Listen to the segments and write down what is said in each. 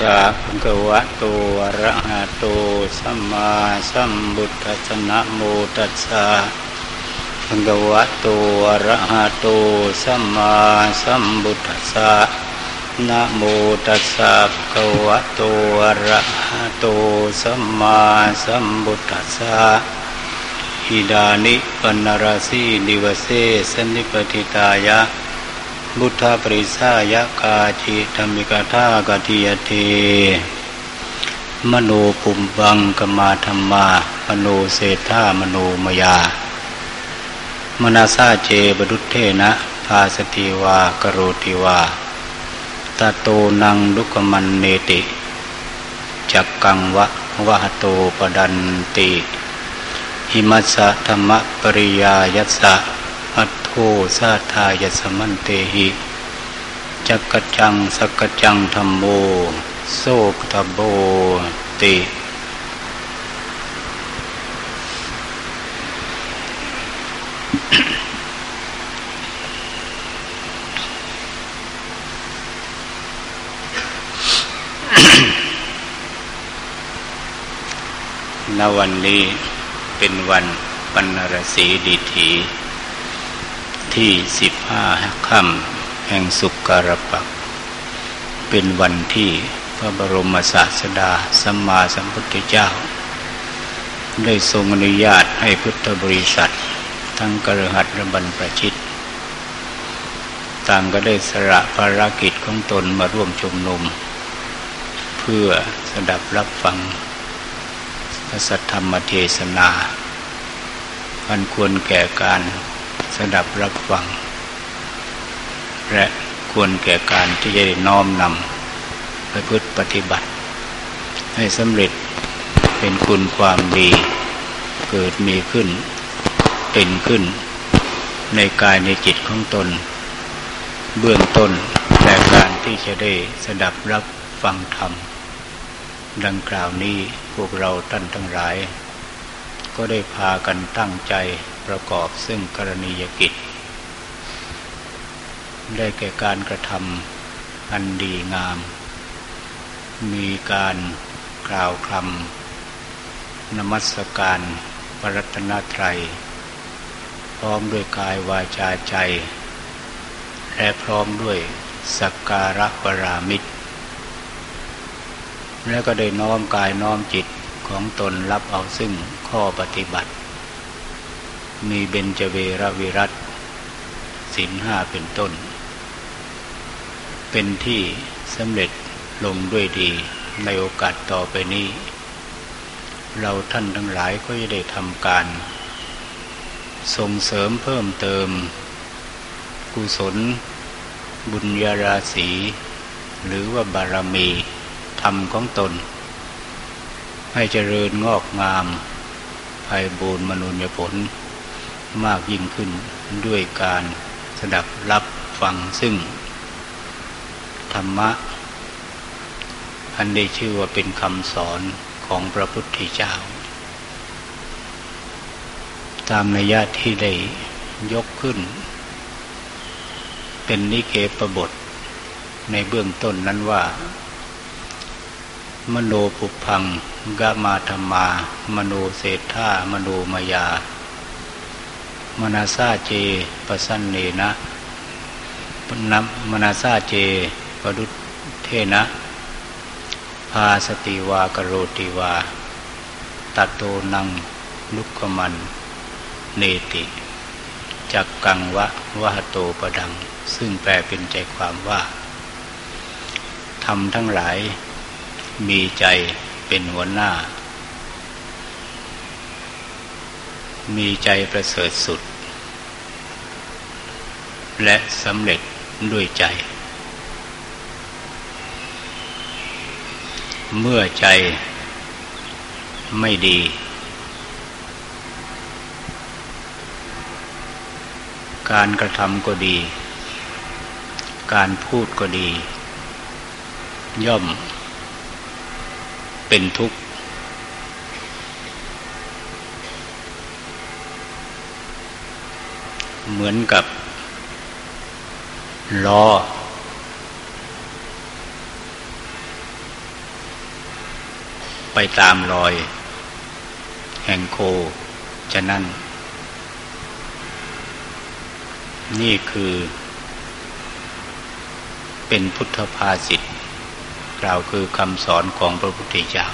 สะภะคะวะโตอะระหะโตสัมมาสัมพุทธัสสะนะโมตัสสะภะคะวะโตอะระหะโตสัมมาสัมพุทธัสสะนะโมตัสสะภะคะวะโตอะระหะโตสัมมาสัมพุทธัสสะอิดานิปนราสีดิวเสสนิปติตายะ บุทธปริสายกาจิธรรมิกาธากติยเทมโนปุมบังกมาธรรมา มโนเศรษฐามโนมยามนาซาเจบดุเทนะภาสติวากโรติวาตโตนังลุกมันเนติจักกังวะวะหโตปดันติหิมัสสะธรรมปริยายัสสะ โทสาทายสมันเตหิจักจังสกจังธรรมโมโสกทโบติณวันนี้เป็นวันปัณรสีดีถี ที่สิบห้าค่ำแห่งสุกการปัก เป็นวันที่พระบรมศาสดาสัมมาสัมพุทธเจ้า ได้ทรงอนุญาตให้พุทธบริษัท ทั้งกระหัตระบันประชิต ต่างก็ได้สละภารกิจของตนมาร่วมชุมนุม เพื่อสดับรับฟังพระสัทธรรมเทศนาอันควรแก่การ สดับรับฟัง และควรแก่การที่จะน้อมนำไปพฤติปฏิบัติ ให้สำเร็จเป็นคุณความดี เกิดมีขึ้น เป็นขึ้น ในกายในจิตของตน เบื้องต้นแต่การที่จะได้สดับรับฟังธรรม ดังกล่าวนี้พวกเราท่านทั้งหลาย ก็ได้พากันตั้งใจ ประกอบซึ่งกรณียกิจ ได้แก่การกระทำอันดีงาม มีการกล่าวคำนมัสการปรัตนาไตรพร้อมด้วยกายวาจาใจ และพร้อมด้วยสักการะปรามิตร และก็ได้น้อมกายน้อมจิตของตนรับเอาซึ่งข้อปฏิบัติ มีเบญจเวรวิรัตสินห้าเป็นต้น เป็นที่สำเร็จลงด้วยดีในโอกาสต่อไปนี้ เราท่านทั้งหลายก็จะได้ทำการ ส่งเสริมเพิ่มเติม กุศล บุญญาราศีหรือว่าบารมีธรรมของตน ให้เจริญงอกงามภัยบูรมนุญญผล มากยิ่งขึ้นด้วยการสดับรับฟังซึ่ง ธรรมะ อันได้ชื่อว่าเป็นคำสอนของพระพุทธเจ้า ตามนัยยะที่ได้ยกขึ้น เป็นนิเคปบท ในเบื้องต้นนั้นว่า มโนปุพังกามาธรรมา มโนเศรษฐามโนมายา มนาซาเจปสันเนนะนับมนาซาเจปดุเทนะพาสติวากโรติวาตัดโตนังลุกขมันเนติจักกังวะวะโตประดัง ซึ่งแปลเป็นใจความว่าทำทั้งหลายมีใจเป็นหัวหน้า มีใจประเสริฐสุด และสำเร็จด้วยใจ เมื่อใจไม่ดี การกระทำก็ดี การพูดก็ดี ย่อมเป็นทุกข์เหมือนกับ ล้อไปตามรอย แห่งโคจะนั่น นี่คือ เป็นพุทธภาษิตกล่าวคือคำสอนของพระพุทธเจ้า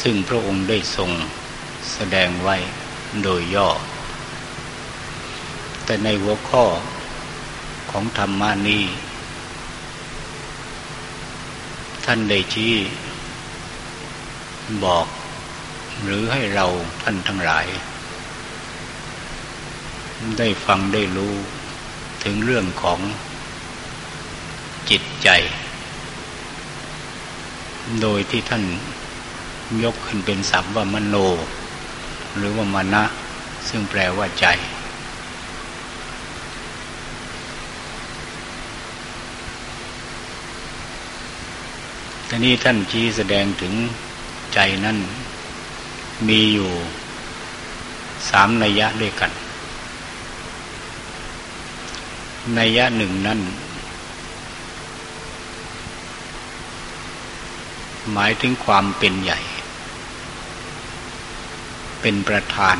ซึ่งพระองค์ได้ทรงแสดงไว้โดยย่อ แต่ในหัวข้อ ของธรรมานี้ ท่านได้ชี้บอกหรือให้เราท่านทั้งหลาย ได้ฟังได้รู้ถึงเรื่องของจิตใจ โดยที่ท่านยกขึ้นเป็นศัพท์ว่ามโน หรือว่ามณะซึ่งแปลว่าใจ ทีนี้ท่านชี้แสดงถึงใจนั่นมีอยู่สามนัยยะด้วยกัน นัยยะหนึ่งนั้นหมายถึงความเป็นใหญ่ เป็นประธาน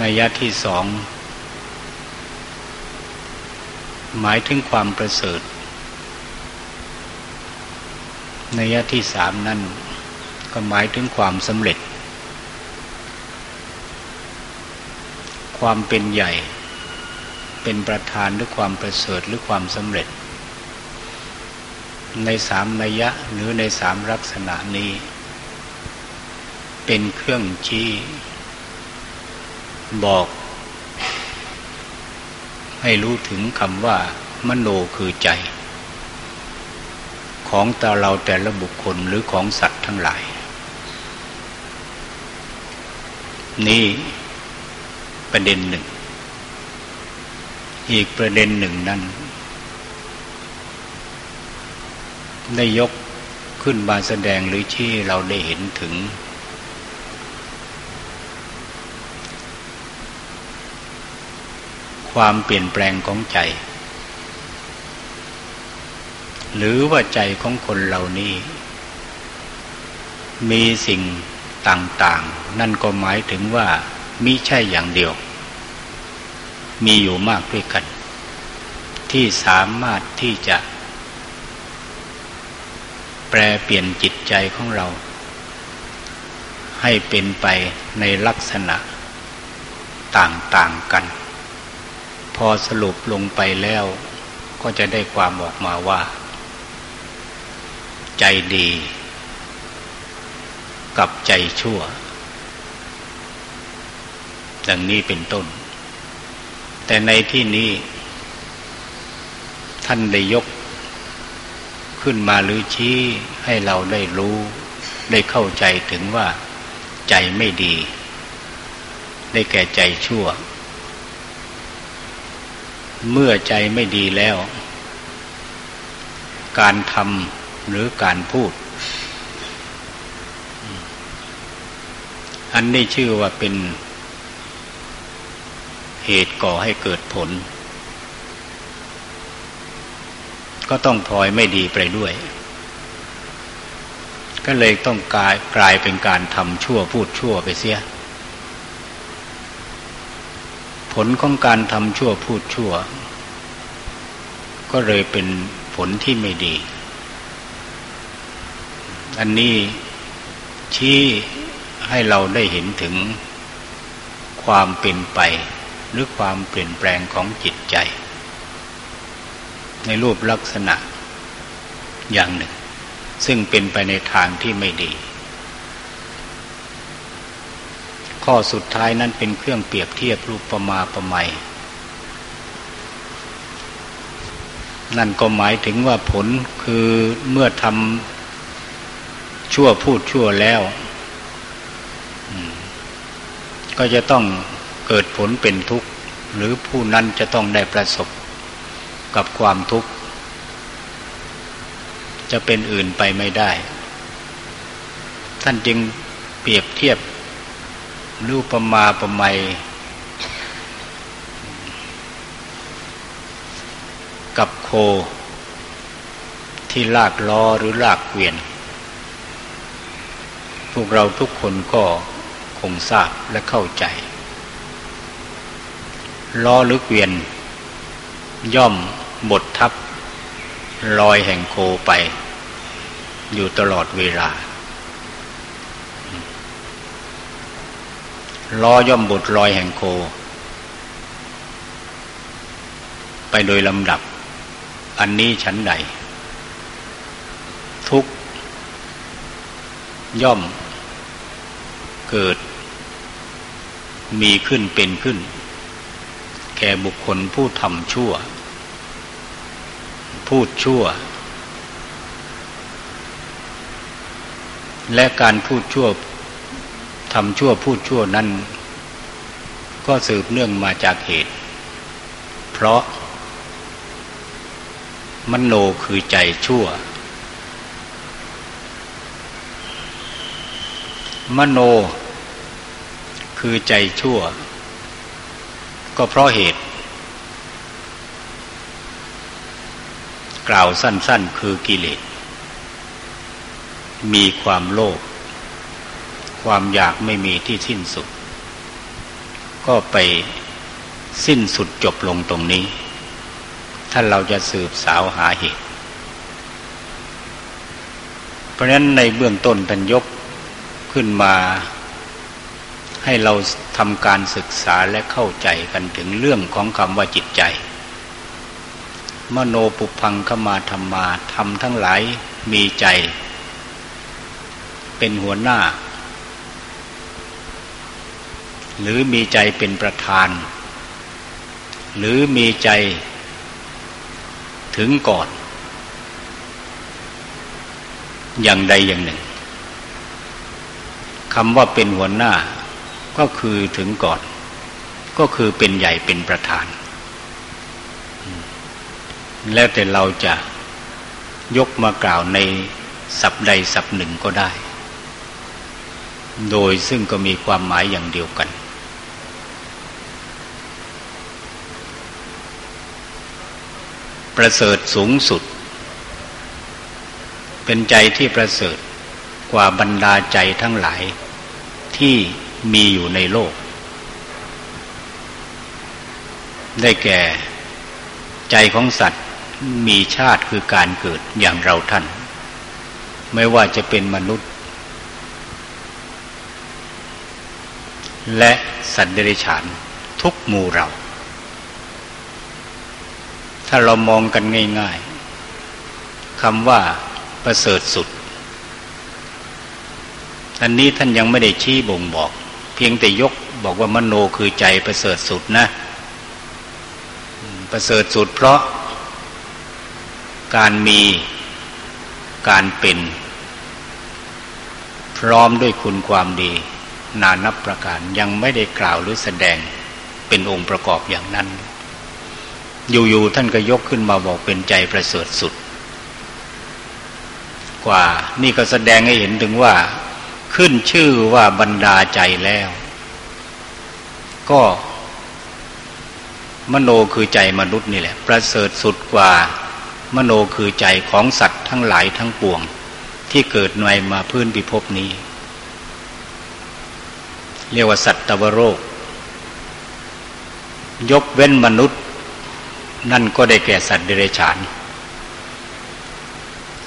นัยยะที่สอง หมายถึงความประเสริฐนัยยะที่สามนั่นก็หมายถึงความสำเร็จ ความเป็นใหญ่ เป็นประธานหรือความประเสริฐหรือความสำเร็จ ในสามนัยยะหรือในสามลักษณะนี้ เป็นเครื่องชี้ บอก ให้รู้ถึงคำว่า มโนคือใจ ของตาเราแต่ละบุคคลหรือของสัตว์ทั้งหลาย นี่ประเด็นหนึ่ง อีกประเด็นหนึ่งนั้น ได้ยกขึ้นมาแสดงหรือที่เราได้เห็นถึง ความเปลี่ยนแปลงของใจ หรือว่าใจของคนเหล่านี้ มีสิ่งต่างๆ นั่นก็หมายถึงว่ามิใช่อย่างเดียว มีอยู่มากด้วยกัน ที่สามารถที่จะ แปลเปลี่ยนจิตใจของเรา ให้เป็นไปในลักษณะต่างๆกัน พอสรุปลงไปแล้ว ก็จะได้ความออกมาว่า ใจดี กับใจชั่ว ดังนี้เป็นต้น แต่ในที่นี้ ท่านได้ยก ขึ้นมาหรือชี้ให้เราได้รู้ ได้เข้าใจถึงว่า ใจไม่ดี ได้แก่ใจชั่ว เมื่อใจไม่ดีแล้ว การทำหรือการพูด อันนี้ชื่อว่าเป็น เหตุก่อให้เกิดผล ก็ต้องพลอยไม่ดีไปด้วย ก็เลยต้องกลายกลายเป็นการทำชั่วพูดชั่วไปเสีย ผลของการทำชั่วพูดชั่ว ก็เลยเป็นผลที่ไม่ดี อันนี้ชี้ให้เราได้เห็นถึงความเป็นไป หรือความเปลี่ยนแปลงของจิตใจ ในรูปลักษณะอย่างหนึ่ง ซึ่งเป็นไปในทางที่ไม่ดี ข้อสุดท้ายนั้นเป็นเครื่องเปรียบเทียบรูปประมาประไมนั่นก็หมายถึงว่าผลคือเมื่อทำชั่วพูดชั่วแล้ว ก็จะต้องเกิดผลเป็นทุกข์ หรือผู้นั้นจะต้องได้ประสบกับความทุกข์ จะเป็นอื่นไปไม่ได้ ท่านจึงเปรียบเทียบ รูปมาประไมกับโค ที่ลากล้อหรือลากเกวียน พวกเราทุกคนก็คงทราบและเข้าใจ ล้อหรือเกวียน ย่อมบดทับลอยแห่งโคไป อยู่ตลอดเวลา ล้อย่อมบดลอยแห่งโค ไปโดยลำดับ อันนี้ชั้นใด ทุกย่อม เกิด มีขึ้นเป็นขึ้น แก่บุคคลผู้ทำชั่ว พูดชั่ว และการพูดชั่ว ทำชั่วพูดชั่วนั้น ก็สืบเนื่องมาจากเหตุ เพราะมโนคือใจชั่ว มโน คือใจชั่ว ก็เพราะเหตุ กล่าวสั้น ๆ คือกิเลสมีความโลภ ความอยากไม่มีที่สิ้นสุด ก็ไปสิ้นสุดจบลงตรงนี้ ถ้าเราจะสืบสาวหาเหตุ เพราะฉะนั้นในเบื้องต้นเป็นยกขึ้นมา ให้เราทำการศึกษาและเข้าใจกันถึงเรื่องของคำว่าจิตใจ มโนปุพังขมาธรรมาทำทั้งหลายมีใจ เป็นหัวหน้า หรือมีใจเป็นประธาน หรือมีใจถึงก่อน อย่างใดอย่างหนึ่งคำว่าเป็นหัวหน้าก็คือถึงก่อน ก็คือเป็นใหญ่เป็นประธาน แล้วแต่เราจะยกมากล่าวในสับใดสับหนึ่งก็ได้ โดยซึ่งก็มีความหมายอย่างเดียวกัน ประเสริฐสูงสุด เป็นใจที่ประเสริฐกว่าบรรดาใจทั้งหลายที่มีอยู่ในโลก ได้แก่ใจของสัตว์มีชาติคือการเกิดอย่างเราท่าน ไม่ว่าจะเป็นมนุษย์ และสัตว์เดรัจฉานทุกหมู่เรา ถ้าเรามองกันง่าย ๆคำว่าประเสริฐสุด อันนี้ท่านยังไม่ได้ชี้บ่งบอก เพียงแต่ยกบอกว่ามโนคือใจประเสริฐสุดนะ ประเสริฐสุดเพราะ การมีการเป็น พร้อมด้วยคุณความดี นานับประการยังไม่ได้กล่าวหรือแสดงเป็นองค์ประกอบอย่างนั้น อยู่ๆท่านก็ยกขึ้นมาบอกเป็นใจประเสริฐสุด กว่า นี่ก็แสดงให้เห็นถึงว่า ขึ้นชื่อว่าบรรดาใจแล้ว ก็ มโนคือใจมนุษย์นี่แหละ ประเสริฐสุดกว่า มโนคือใจของสัตว์ทั้งหลายทั้งปวง ที่เกิดในมาพื้นพิภพนี้ เรียกว่าสัตวโรค ยกเว้นมนุษย์ นั่นก็ได้แก่สัตว์เดรัจฉาน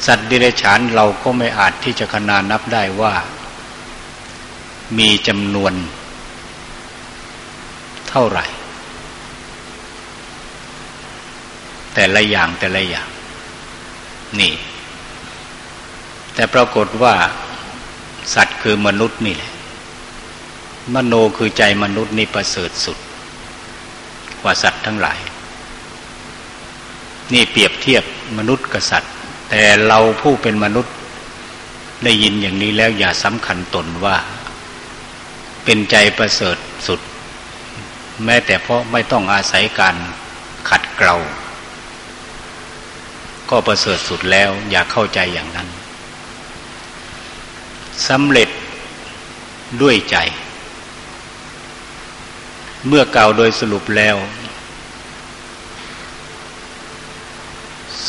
สัตว์เดรัจฉานเราก็ไม่อาจที่จะขนานับได้ว่า มีจำนวน เท่าไหร่ แต่ละอย่างแต่ละอย่าง นี่ แต่ปรากฏว่า สัตว์คือมนุษย์นี่แหละ มโนคือใจมนุษย์นี่ประเสริฐสุด กว่าสัตว์ทั้งหลาย นี่เปรียบเทียบมนุษย์กับสัตว์ แต่เราผู้เป็นมนุษย์ได้ยินอย่างนี้แล้วอย่าสำคัญตนว่า เป็นใจประเสริฐสุด แม้แต่เพราะไม่ต้องอาศัยการขัดเกลาก็ประเสริฐสุดแล้วอย่าเข้าใจอย่างนั้นสำเร็จด้วยใจ เมื่อกล่าวโดยสรุปแล้ว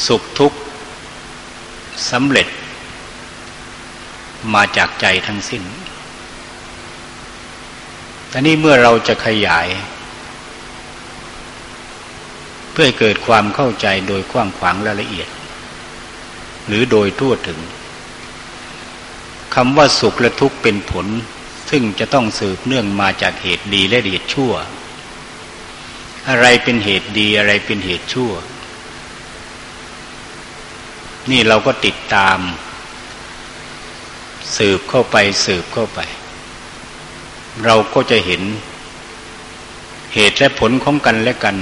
สุขทุกข์สำเร็จ มาจากใจทั้งสิ้นแต่นี้เมื่อเราจะขยาย เพื่อเกิดความเข้าใจโดยกว้างขวางและละเอียด หรือโดยทั่วถึงคำว่าสุขและทุกข์เป็นผล ซึ่งจะต้องสืบเนื่องมาจากเหตุดีและเหตุชั่ว อะไรเป็นเหตุดีอะไรเป็นเหตุชั่ว นี่เราก็ติดตาม สืบเข้าไปสืบเข้าไป เราก็จะเห็น เหตุและผลของกันและกัน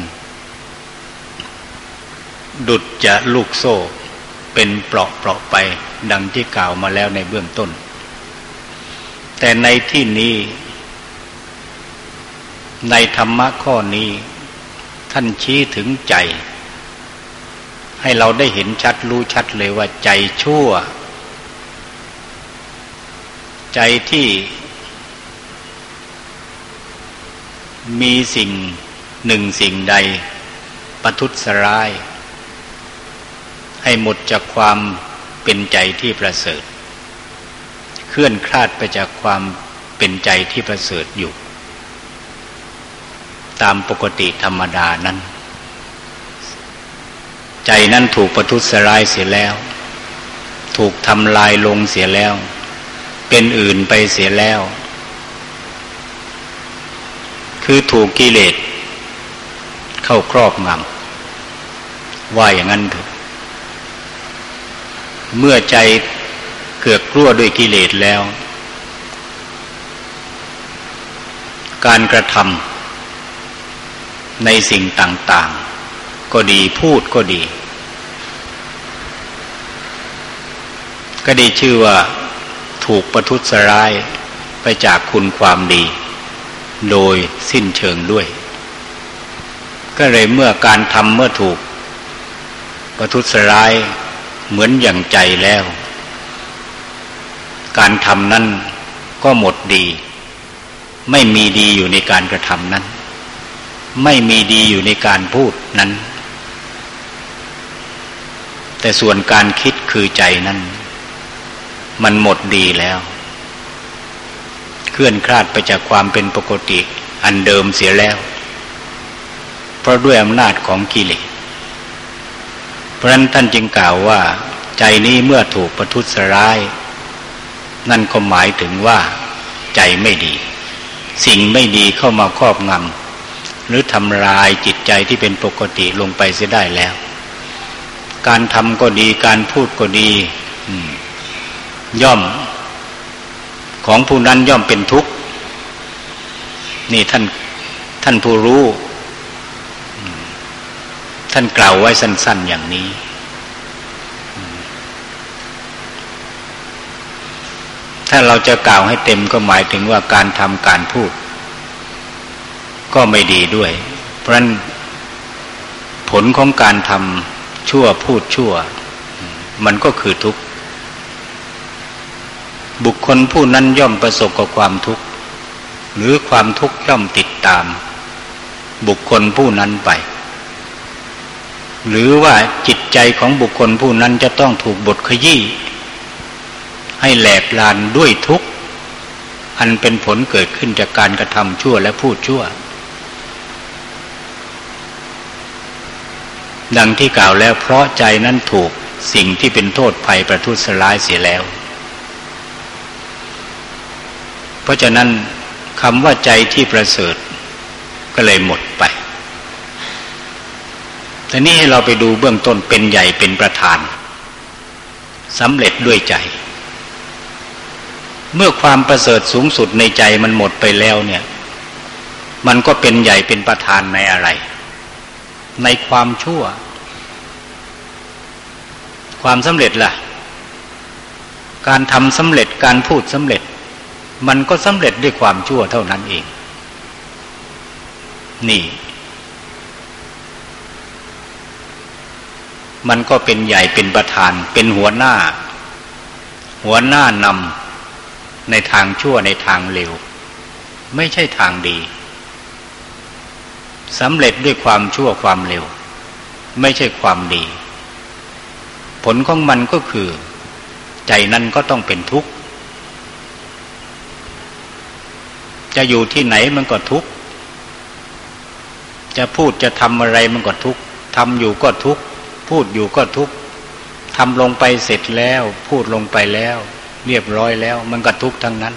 ดุดจะลูกโซ่ เป็นเปราะเปราะไป ดังที่กล่าวมาแล้วในเบื้องต้น แต่ในที่นี้ ในธรรมะข้อนี้ ท่านชี้ถึงใจ ให้เราได้เห็นชัดรู้ชัดเลยว่าใจชั่ว ใจที่มีสิ่งหนึ่งสิ่งใดประทุษร้าย ให้หมดจากความเป็นใจที่ประเสริฐ เคลื่อนคลาดไปจากความเป็นใจที่ประเสริฐอยู่ ตามปกติธรรมดานั้น ใจนั้นถูกประทุษร้ายเสียแล้ว ถูกทำลายลงเสียแล้ว เป็นอื่นไปเสียแล้ว คือถูกกิเลส เข้าครอบงำว่าอย่างนั้นเถอะเมื่อใจเกือกกลัวด้วยกิเลสแล้ว การกระทำในสิ่งต่าง ๆ ก็ดีพูดก็ดี ก็ได้ชื่อว่าถูกประทุษร้ายไปจากคุณความดี โดยสิ้นเชิงด้วย ก็เลยเมื่อการทำเมื่อถูก ประทุษร้ายเหมือนอย่างใจแล้ว การทำนั้นก็หมดดี ไม่มีดีอยู่ในการกระทำนั้น ไม่มีดีอยู่ในการพูดนั้น แต่ส่วนการคิดคือใจนั้น มันหมดดีแล้ว เคลื่อนคลาดไปจากความเป็นปกติ อันเดิมเสียแล้ว เพราะด้วยอำนาจของกิเลสเพราะนั้นท่านจึงกล่าวว่า ใจนี้เมื่อถูกประทุษร้าย นั่นก็หมายถึงว่า ใจไม่ดี สิ่งไม่ดีเข้ามาครอบงำหรือทำลายจิตใจที่เป็นปกติลงไปเสียได้แล้ว การทำก็ดีการพูดก็ดี ย่อม ของผู้นั้นย่อมเป็นทุกข์ นี่ท่านท่านผู้รู้ ท่านกล่าวไว้สั้น ๆอย่างนี้ ถ้าเราจะกล่าวให้เต็มก็หมายถึงว่าการทำการพูด ก็ไม่ดีด้วย เพราะนั้นผลของการทำชั่วพูดชั่ว มันก็คือทุกข์ บุคคลผู้นั้นย่อมประสบกับความทุกข์ หรือความทุกข์ย่อมติดตาม บุคคลผู้นั้นไป หรือว่าจิตใจของบุคคลผู้นั้นจะต้องถูกบทขยี้ให้แหลกลานด้วยทุกข์ อันเป็นผลเกิดขึ้นจากการกระทำชั่วและพูดชั่ว ดังที่กล่าวแล้วเพราะใจนั้นถูกสิ่งที่เป็นโทษภัยประทุษร้ายเสียแล้ว เพราะฉะนั้นคำว่าใจที่ประเสริฐก็เลยหมดไปแต่นี้ให้เราไปดูเบื้องต้นเป็นใหญ่เป็นประธานสำเร็จด้วยใจ เมื่อความประเสริฐสูงสุดในใจมันหมดไปแล้วเนี่ย มันก็เป็นใหญ่เป็นประธานในอะไร ในความชั่ว ความสำเร็จล่ะ การทำสำเร็จการพูดสำเร็จ มันก็สำเร็จด้วยความชั่วเท่านั้นเอง นี่ มันก็เป็นใหญ่เป็นประธาน เป็นหัวหน้า หัวหน้านำในทางชั่วในทางเร็ว ไม่ใช่ทางดีสำเร็จด้วยความชั่วความเร็ว ไม่ใช่ความดี ผลของมันก็คือ ใจนั้นก็ต้องเป็นทุกข์ จะอยู่ที่ไหนมันก็ทุกข์ จะพูดจะทำอะไรมันก็ทุกข์ทำอยู่ก็ทุกข์ พูดอยู่ก็ทุกข์ทำลงไปเสร็จแล้ว พูดลงไปแล้ว เรียบร้อยแล้ว มันก็ทุกข์ทั้งนั้น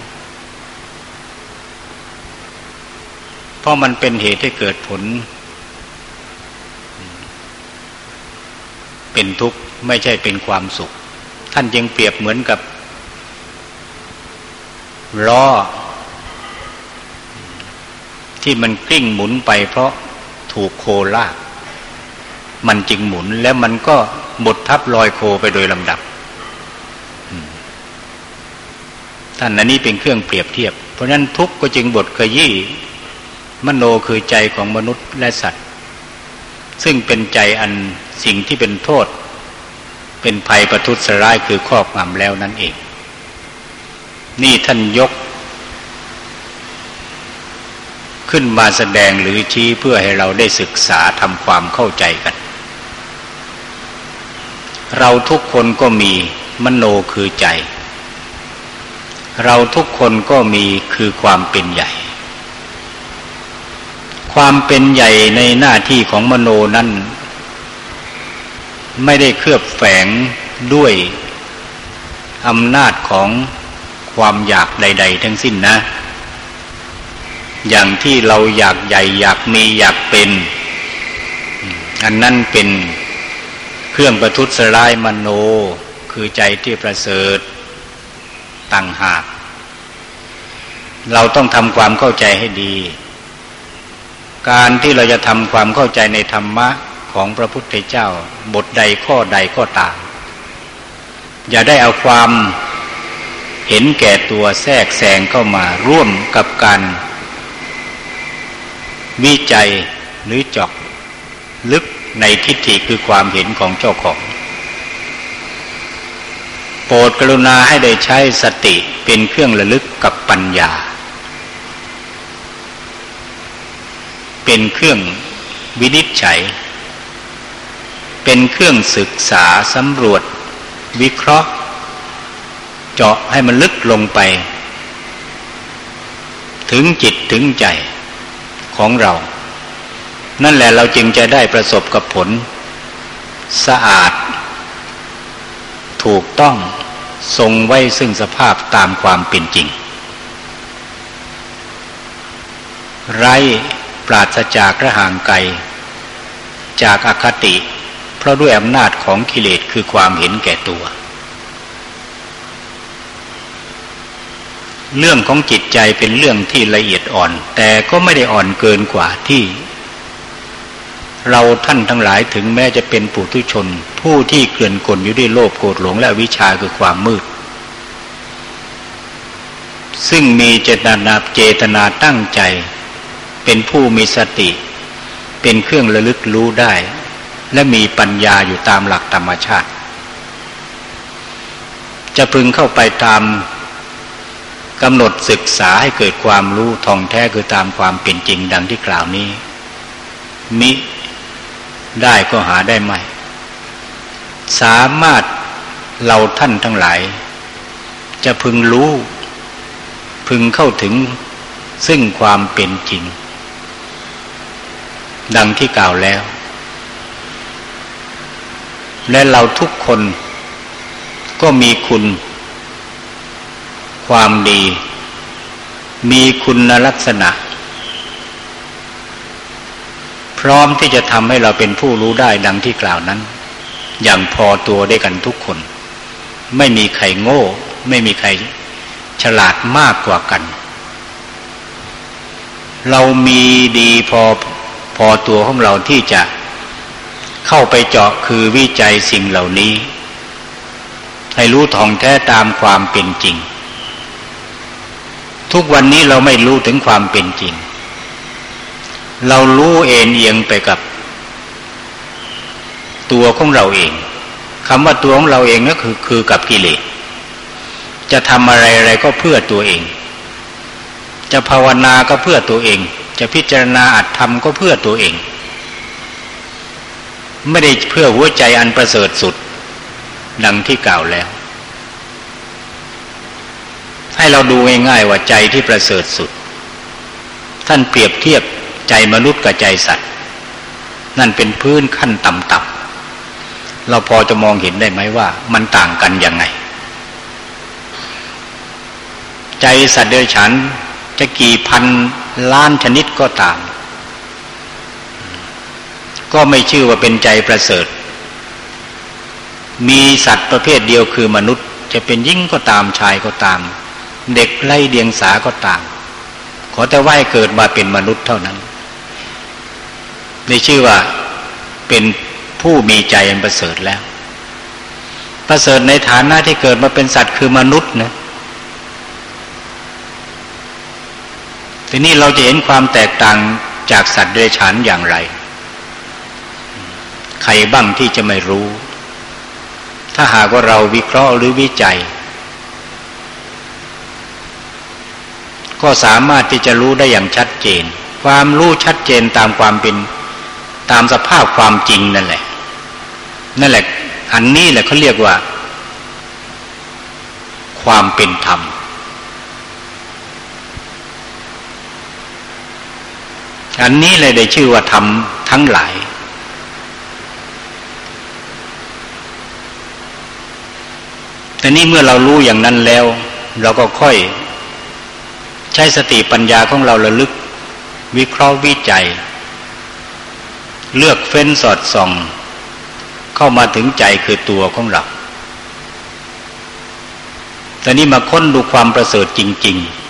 เพราะมันเป็นเหตุให้เกิดผล เป็นทุกข์ไม่ใช่เป็นความสุข ท่านยังเปรียบเหมือนกับล้อ ที่มันกลิ้งหมุนไปเพราะถูกโคลาก มันจึงหมุนแล้วมันก็บดทับลอยโคไปโดยลำดับท่านอันนี้เป็นเครื่องเปรียบเทียบ เพราะนั้นทุกข์ก็จึงบทขยี้มโนคือใจของมนุษย์และสัตว์ ซึ่งเป็นใจอันสิ่งที่เป็นโทษ เป็นภัยประทุษร้ายคือครอบงำแล้วนั่นเอง นี่ท่านยก ขึ้นมาแสดงหรือชี้เพื่อให้เราได้ศึกษาทำความเข้าใจกัน เราทุกคนก็มีมโนคือใจ เราทุกคนก็มีคือความเป็นใหญ่ ความเป็นใหญ่ในหน้าที่ของมโนนั้น ไม่ได้เคลือบแฝงด้วยอำนาจของความอยากใด ๆ ทั้งสิ้นนะ อย่างที่เราอยากใหญ่อยากมีอยากเป็น อันนั้นเป็นเครื่องประทุษร้ายมโน คือใจที่ประเสริฐต่างหาก เราต้องทำความเข้าใจให้ดี การที่เราจะทำความเข้าใจในธรรมะของพระพุทธเจ้า บทใดข้อใดก็ตามอย่าได้เอาความเห็นแก่ตัวแทรกแซงเข้ามาร่วมกับการ วิจัยหรือจอกลึกในทิฏฐิคือความเห็นของเจ้าของ โปรดกรุณาให้ได้ใช้สติเป็นเครื่องระลึกกับปัญญา เป็นเครื่องวินิจฉัย เป็นเครื่องศึกษาสำรวจ วิเคราะห์ เจาะให้มันลึกลงไป ถึงจิตถึงใจ ของเรา นั่นแหละเราจึงจะได้ประสบกับผล สะอาด ถูกต้องทรงไว้ซึ่งสภาพตามความเป็นจริง ไรปราศจากระห่างไกล จากอาคติ เพราะด้วยอำนาจของกิเลสคือความเห็นแก่ตัว เรื่องของจิตใจเป็นเรื่องที่ละเอียดอ่อน แต่ก็ไม่ได้อ่อนเกินกว่าที่ เราท่านทั้งหลายถึงแม้จะเป็นปุถุชน ผู้ที่เกลื่อนกลอยู่ด้วยโลภโกรธหลงและวิชาคือความมืด ซึ่งมีเจตนาเจตนาตั้งใจ เป็นผู้มีสติ เป็นเครื่องระลึกรู้ได้ และมีปัญญาอยู่ตามหลักธรรมชาติ จะพึงเข้าไปตาม กำหนดศึกษาให้เกิดความรู้ท่องแท้คือตามความเป็นจริงดังที่กล่าวนี้ มิได้ก็หาได้ไม่ สามารถเราท่านทั้งหลาย จะพึงรู้ พึงเข้าถึงซึ่งความเป็นจริง ดังที่กล่าวแล้ว และเราทุกคนก็มีคุณ ความดี มีคุณลักษณะ พร้อมที่จะทำให้เราเป็นผู้รู้ได้ดังที่กล่าวนั้น อย่างพอตัวได้กันทุกคน ไม่มีใครโง่ ไม่มีใครฉลาดมากกว่ากัน เรามีดีพอพอตัวของเราที่จะเข้าไปเจาะคือวิจัยสิ่งเหล่านี้ ให้รู้ท่องแท้ตามความเป็นจริง ทุกวันนี้เราไม่รู้ถึงความเป็นจริง เรารู้เอ็นเอียงไปกับ ตัวของเราเองคำว่าตัวของเราเองก็คือคือกับกิเลสจะทำอะไรอะไรก็เพื่อตัวเอง จะภาวนาก็เพื่อตัวเอง จะพิจารณาอัตธรรมก็เพื่อตัวเอง ไม่ได้เพื่อหัวใจอันประเสริฐสุด ดังที่กล่าวแล้ว ให้เราดูง่ายๆว่าใจที่ประเสริฐสุด ท่านเปรียบเทียบใจมนุษย์กับใจสัตว์ นั่นเป็นพื้นขั้นต่ำๆเราพอจะมองเห็นได้ไหมว่า มันต่างกันยังไง ใจสัตว์เดรัจฉานจะกี่พันล้านชนิดก็ตาม ก็ไม่ชื่อว่าเป็นใจประเสริฐ มีสัตว์ประเภทเดียวคือมนุษย์ จะเป็นยิ่งก็ตามชายก็ตาม เด็กไล่เดียงสาก็ต่ามขอแต่ว่าให้เกิดมาเป็นมนุษย์เท่านั้นในชื่อว่าเป็นผู้มีใจอันประเสริฐแล้ว ประเสริฐในฐานะที่เกิดมาเป็นสัตว์คือมนุษย์นะทีนี้เราจะเห็นความแตกต่างจากสัตว์เดรัจฉานอย่างไร ใครบ้างที่จะไม่รู้ ถ้าหากว่าเราวิเคราะห์หรือวิจัย ก็สามารถที่จะรู้ได้อย่างชัดเจน ความรู้ชัดเจนตามความเป็นตามสภาพความจริงนั่นแหละ นั่นแหละ อันนี้แหละเขาเรียกว่า ความเป็นธรรม อันนี้เลยได้ชื่อว่าธรรมทั้งหลาย แต่นี่เมื่อเรารู้อย่างนั้นแล้ว เราก็ค่อย ใช้สติปัญญาของเราระลึก วิเคราะห์วิจัย เลือกเฟ้นสอดส่อง เข้ามาถึงใจคือตัวของเราแต่นี่มาค้นดูความประเสริฐจริง ๆ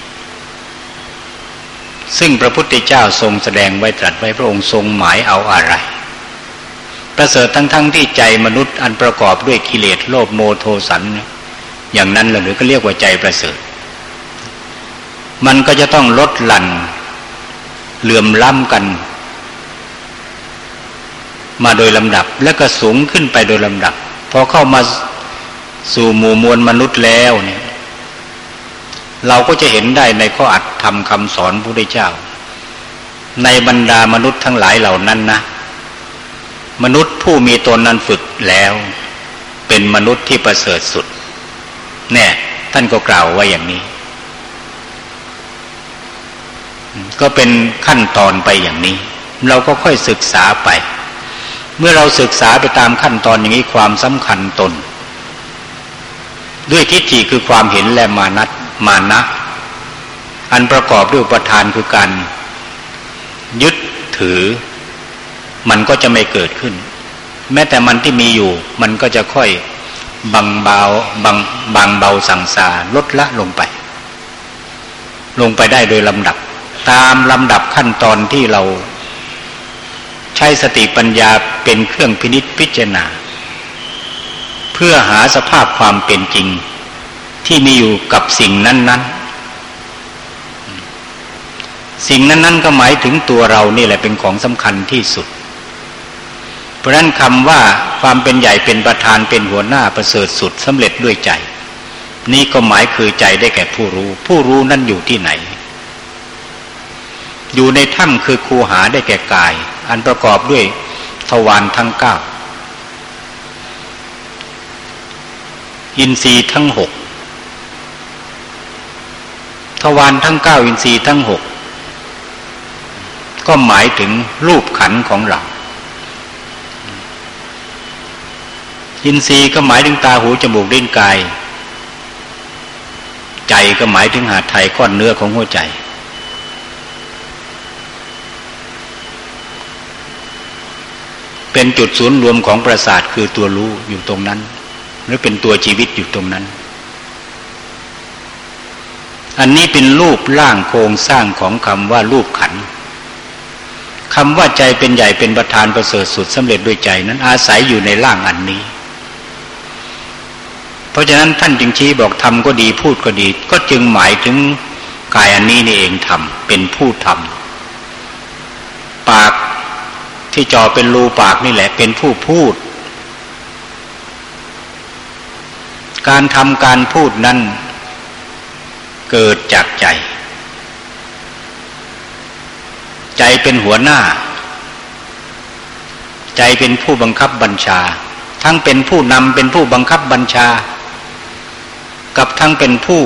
ซึ่งพระพุทธเจ้าทรงแสดงไว้ตรัสไว้พระองค์ทรงหมายเอาอะไร ประเสริฐทั้งๆทที่ใจมนุษย์อันประกอบด้วยกิเลสโลภโมโทสัน อย่างนั้นหรือก็เรียกว่าใจประเสริฐ มันก็จะต้องลดหลั่นเหลื่อมล้ำกัน มาโดยลำดับและก็สูงขึ้นไปโดยลำดับพอเข้ามาสู่หมู่มวลมนุษย์แล้วเนี่ยเราก็จะเห็นได้ในข้ออัดทำคำสอนพระพุทธเจ้า ในบรรดามนุษย์ทั้งหลายเหล่านั้นนะ มนุษย์ผู้มีตนนั้นฝึกแล้ว เป็นมนุษย์ที่ประเสริฐสุดแน่ท่านก็กล่าวไว้อย่างนี้ ก็เป็นขั้นตอนไปอย่างนี้ เราก็ค่อยศึกษาไป เมื่อเราศึกษาไปตามขั้นตอนอย่างนี้ความสำคัญตน ด้วยทิฏฐิคือความเห็นและมานัตมานะ อันประกอบด้วยอุปทานคือการยึดถือ มันก็จะไม่เกิดขึ้น แม้แต่มันที่มีอยู่ มันก็จะค่อยบางเบาบางบางเบาสังสาลดละลงไป ลงไปได้โดยลำดับ ตามลำดับขั้นตอนที่เรา ใช้สติปัญญาเป็นเครื่องพินิษพิจารณา เพื่อหาสภาพความเป็นจริง ที่มีอยู่กับสิ่งนั้น ๆ สิ่งนั้น ๆ ก็หมายถึงตัวเรานี่แหละเป็นของสำคัญที่สุด เพราะนั้นคำว่าความเป็นใหญ่เป็นประธานเป็นหัวหน้าประเสริฐสุดสำเร็จด้วยใจนี่ก็หมายคือใจได้แก่ผู้รู้ ผู้รู้นั่นอยู่ที่ไหน อยู่ในถ้ำคือคูหาได้แก่กาย อันประกอบด้วยทวารทั้งเก้าอินทรีย์ทั้งหกทวารทั้งเก้าอินทรีย์ทั้งหกก็หมายถึงรูปขันของเรา อินทรีย์ก็หมายถึงตาหูจมูกลิ้นกาย ใจก็หมายถึงหาไทยก้อนเนื้อของหัวใจ เป็นจุดศูนย์รวมของประสาทคือตัวรู้อยู่ตรงนั้น หรือเป็นตัวชีวิตอยู่ตรงนั้น อันนี้เป็นรูปร่างโครงสร้างของคำว่ารูปขันคำว่าใจเป็นใหญ่เป็นประธานประเสริฐสุดสำเร็จด้วยใจนั้นอาศัยอยู่ในร่างอันนี้ เพราะฉะนั้นท่านจึงชี้บอกทำก็ดีพูดก็ดี ก็จึงหมายถึงกายอันนี้นี่เองทำเป็นผู้ทำปาก ที่จอเป็นรูปากนี่แหละเป็นผู้พูด การทำการพูดนั้นเกิดจากใจ ใจเป็นหัวหน้า ใจเป็นผู้บังคับบัญชา ทั้งเป็นผู้นำเป็นผู้บังคับบัญชา กับทั้งเป็นผู้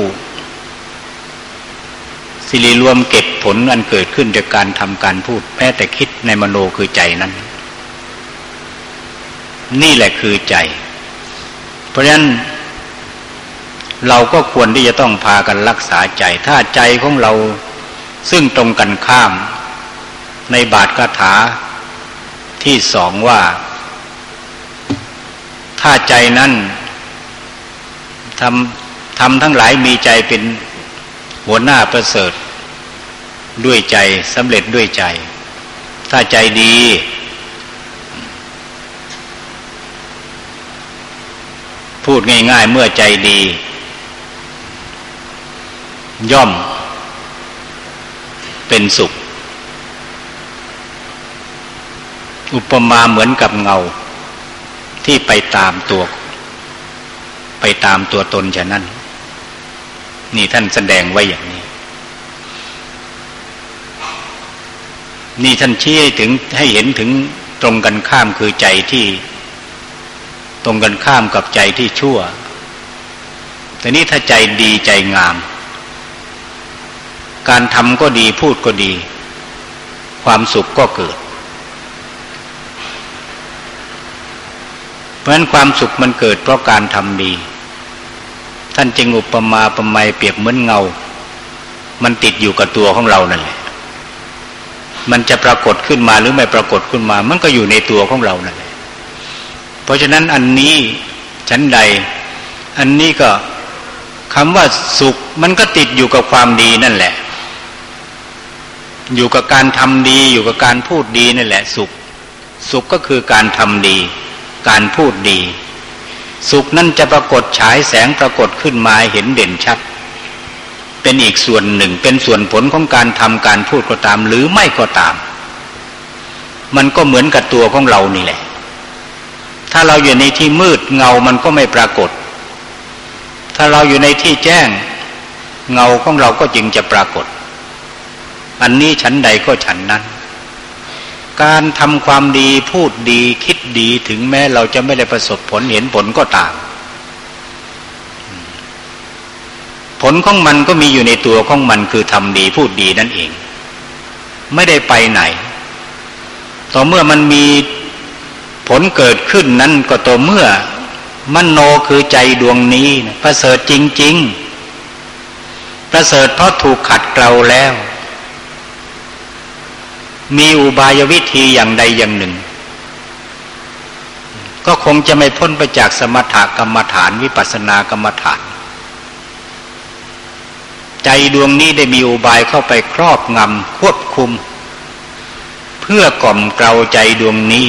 สิริรวมเก็บผลอันเกิดขึ้นจากการทำการพูดแม้แต่คิดในมโนคือใจนั้น นี่แหละคือใจ เพราะฉะนั้น เราก็ควรที่จะต้องพากันรักษาใจ ถ้าใจของเราซึ่งตรงกันข้าม ในบาทคาถาที่สองว่า ถ้าใจนั้นทำทำทั้งหลายมีใจเป็น หัวหน้าประเสริฐ ด้วยใจสำเร็จด้วยใจ ถ้าใจดี พูดง่าย ๆ เมื่อใจดี ย่อม เป็นสุข อุปมาเหมือนกับเงา ที่ไปตามตัว ไปตามตัวตนฉะนั้น นี่ท่านแสดงไว้อย่างนี้ นี่ท่านชี้ให้ถึงให้เห็นถึงตรงกันข้ามคือใจที่ ตรงกันข้ามกับใจที่ชั่ว แต่นี้ถ้าใจดีใจงาม การทำก็ดีพูดก็ดี ความสุขก็เกิด เพราะฉะนั้นความสุขมันเกิดเพราะการทำดี ท่านจึงอุปมาประไมยเปรียบเหมือนเงา มันติดอยู่กับตัวของเรานั่นแหละ มันจะปรากฏขึ้นมาหรือไม่ปรากฏขึ้นมา มันก็อยู่ในตัวของเรานั่นแหละ เพราะฉะนั้นอันนี้ชั้นใด อันนี้ก็คำว่าสุขมันก็ติดอยู่กับความดีนั่นแหละ อยู่กับการทำดีอยู่กับการพูดดีนั่นแหละ สุข สุขก็คือการทำดี การพูดดี สุขนั้นจะปรากฏฉายแสงปรากฏขึ้นมาเห็นเด่นชัด เป็นอีกส่วนหนึ่งเป็นส่วนผลของการทำการพูดก็ตาม หรือไม่ก็ตาม มันก็เหมือนกับตัวของเรานี่แหละ ถ้าเราอยู่ในที่มืดเงามันก็ไม่ปรากฏ ถ้าเราอยู่ในที่แจ้ง เงาของเราก็จึงจะปรากฏ อันนี้ฉันใดก็ฉันนั้น การทำความดีพูดดีคิดดีถึงแม้เราจะไม่ได้ประสบผลเห็นผลก็ตาม ผลของมันก็มีอยู่ในตัวของมันคือทำดีพูดดีนั่นเอง ไม่ได้ไปไหน ต่อเมื่อมันมีผลเกิดขึ้นนั้นก็ต่อเมื่อมนโนคือใจดวงนี้ประเสริฐจริง ๆ ประเสริฐเพราะถูกขัดเกลาแล้ว มีอุบายวิธีอย่างใดอย่างหนึ่ง ก็คงจะไม่พ้นไปจากสมถกรรมฐานวิปัสสนากรรมฐาน ใจดวงนี้ได้มีอุบายเข้าไปครอบงำควบคุม เพื่อกล่อมเกลาใจดวงนี้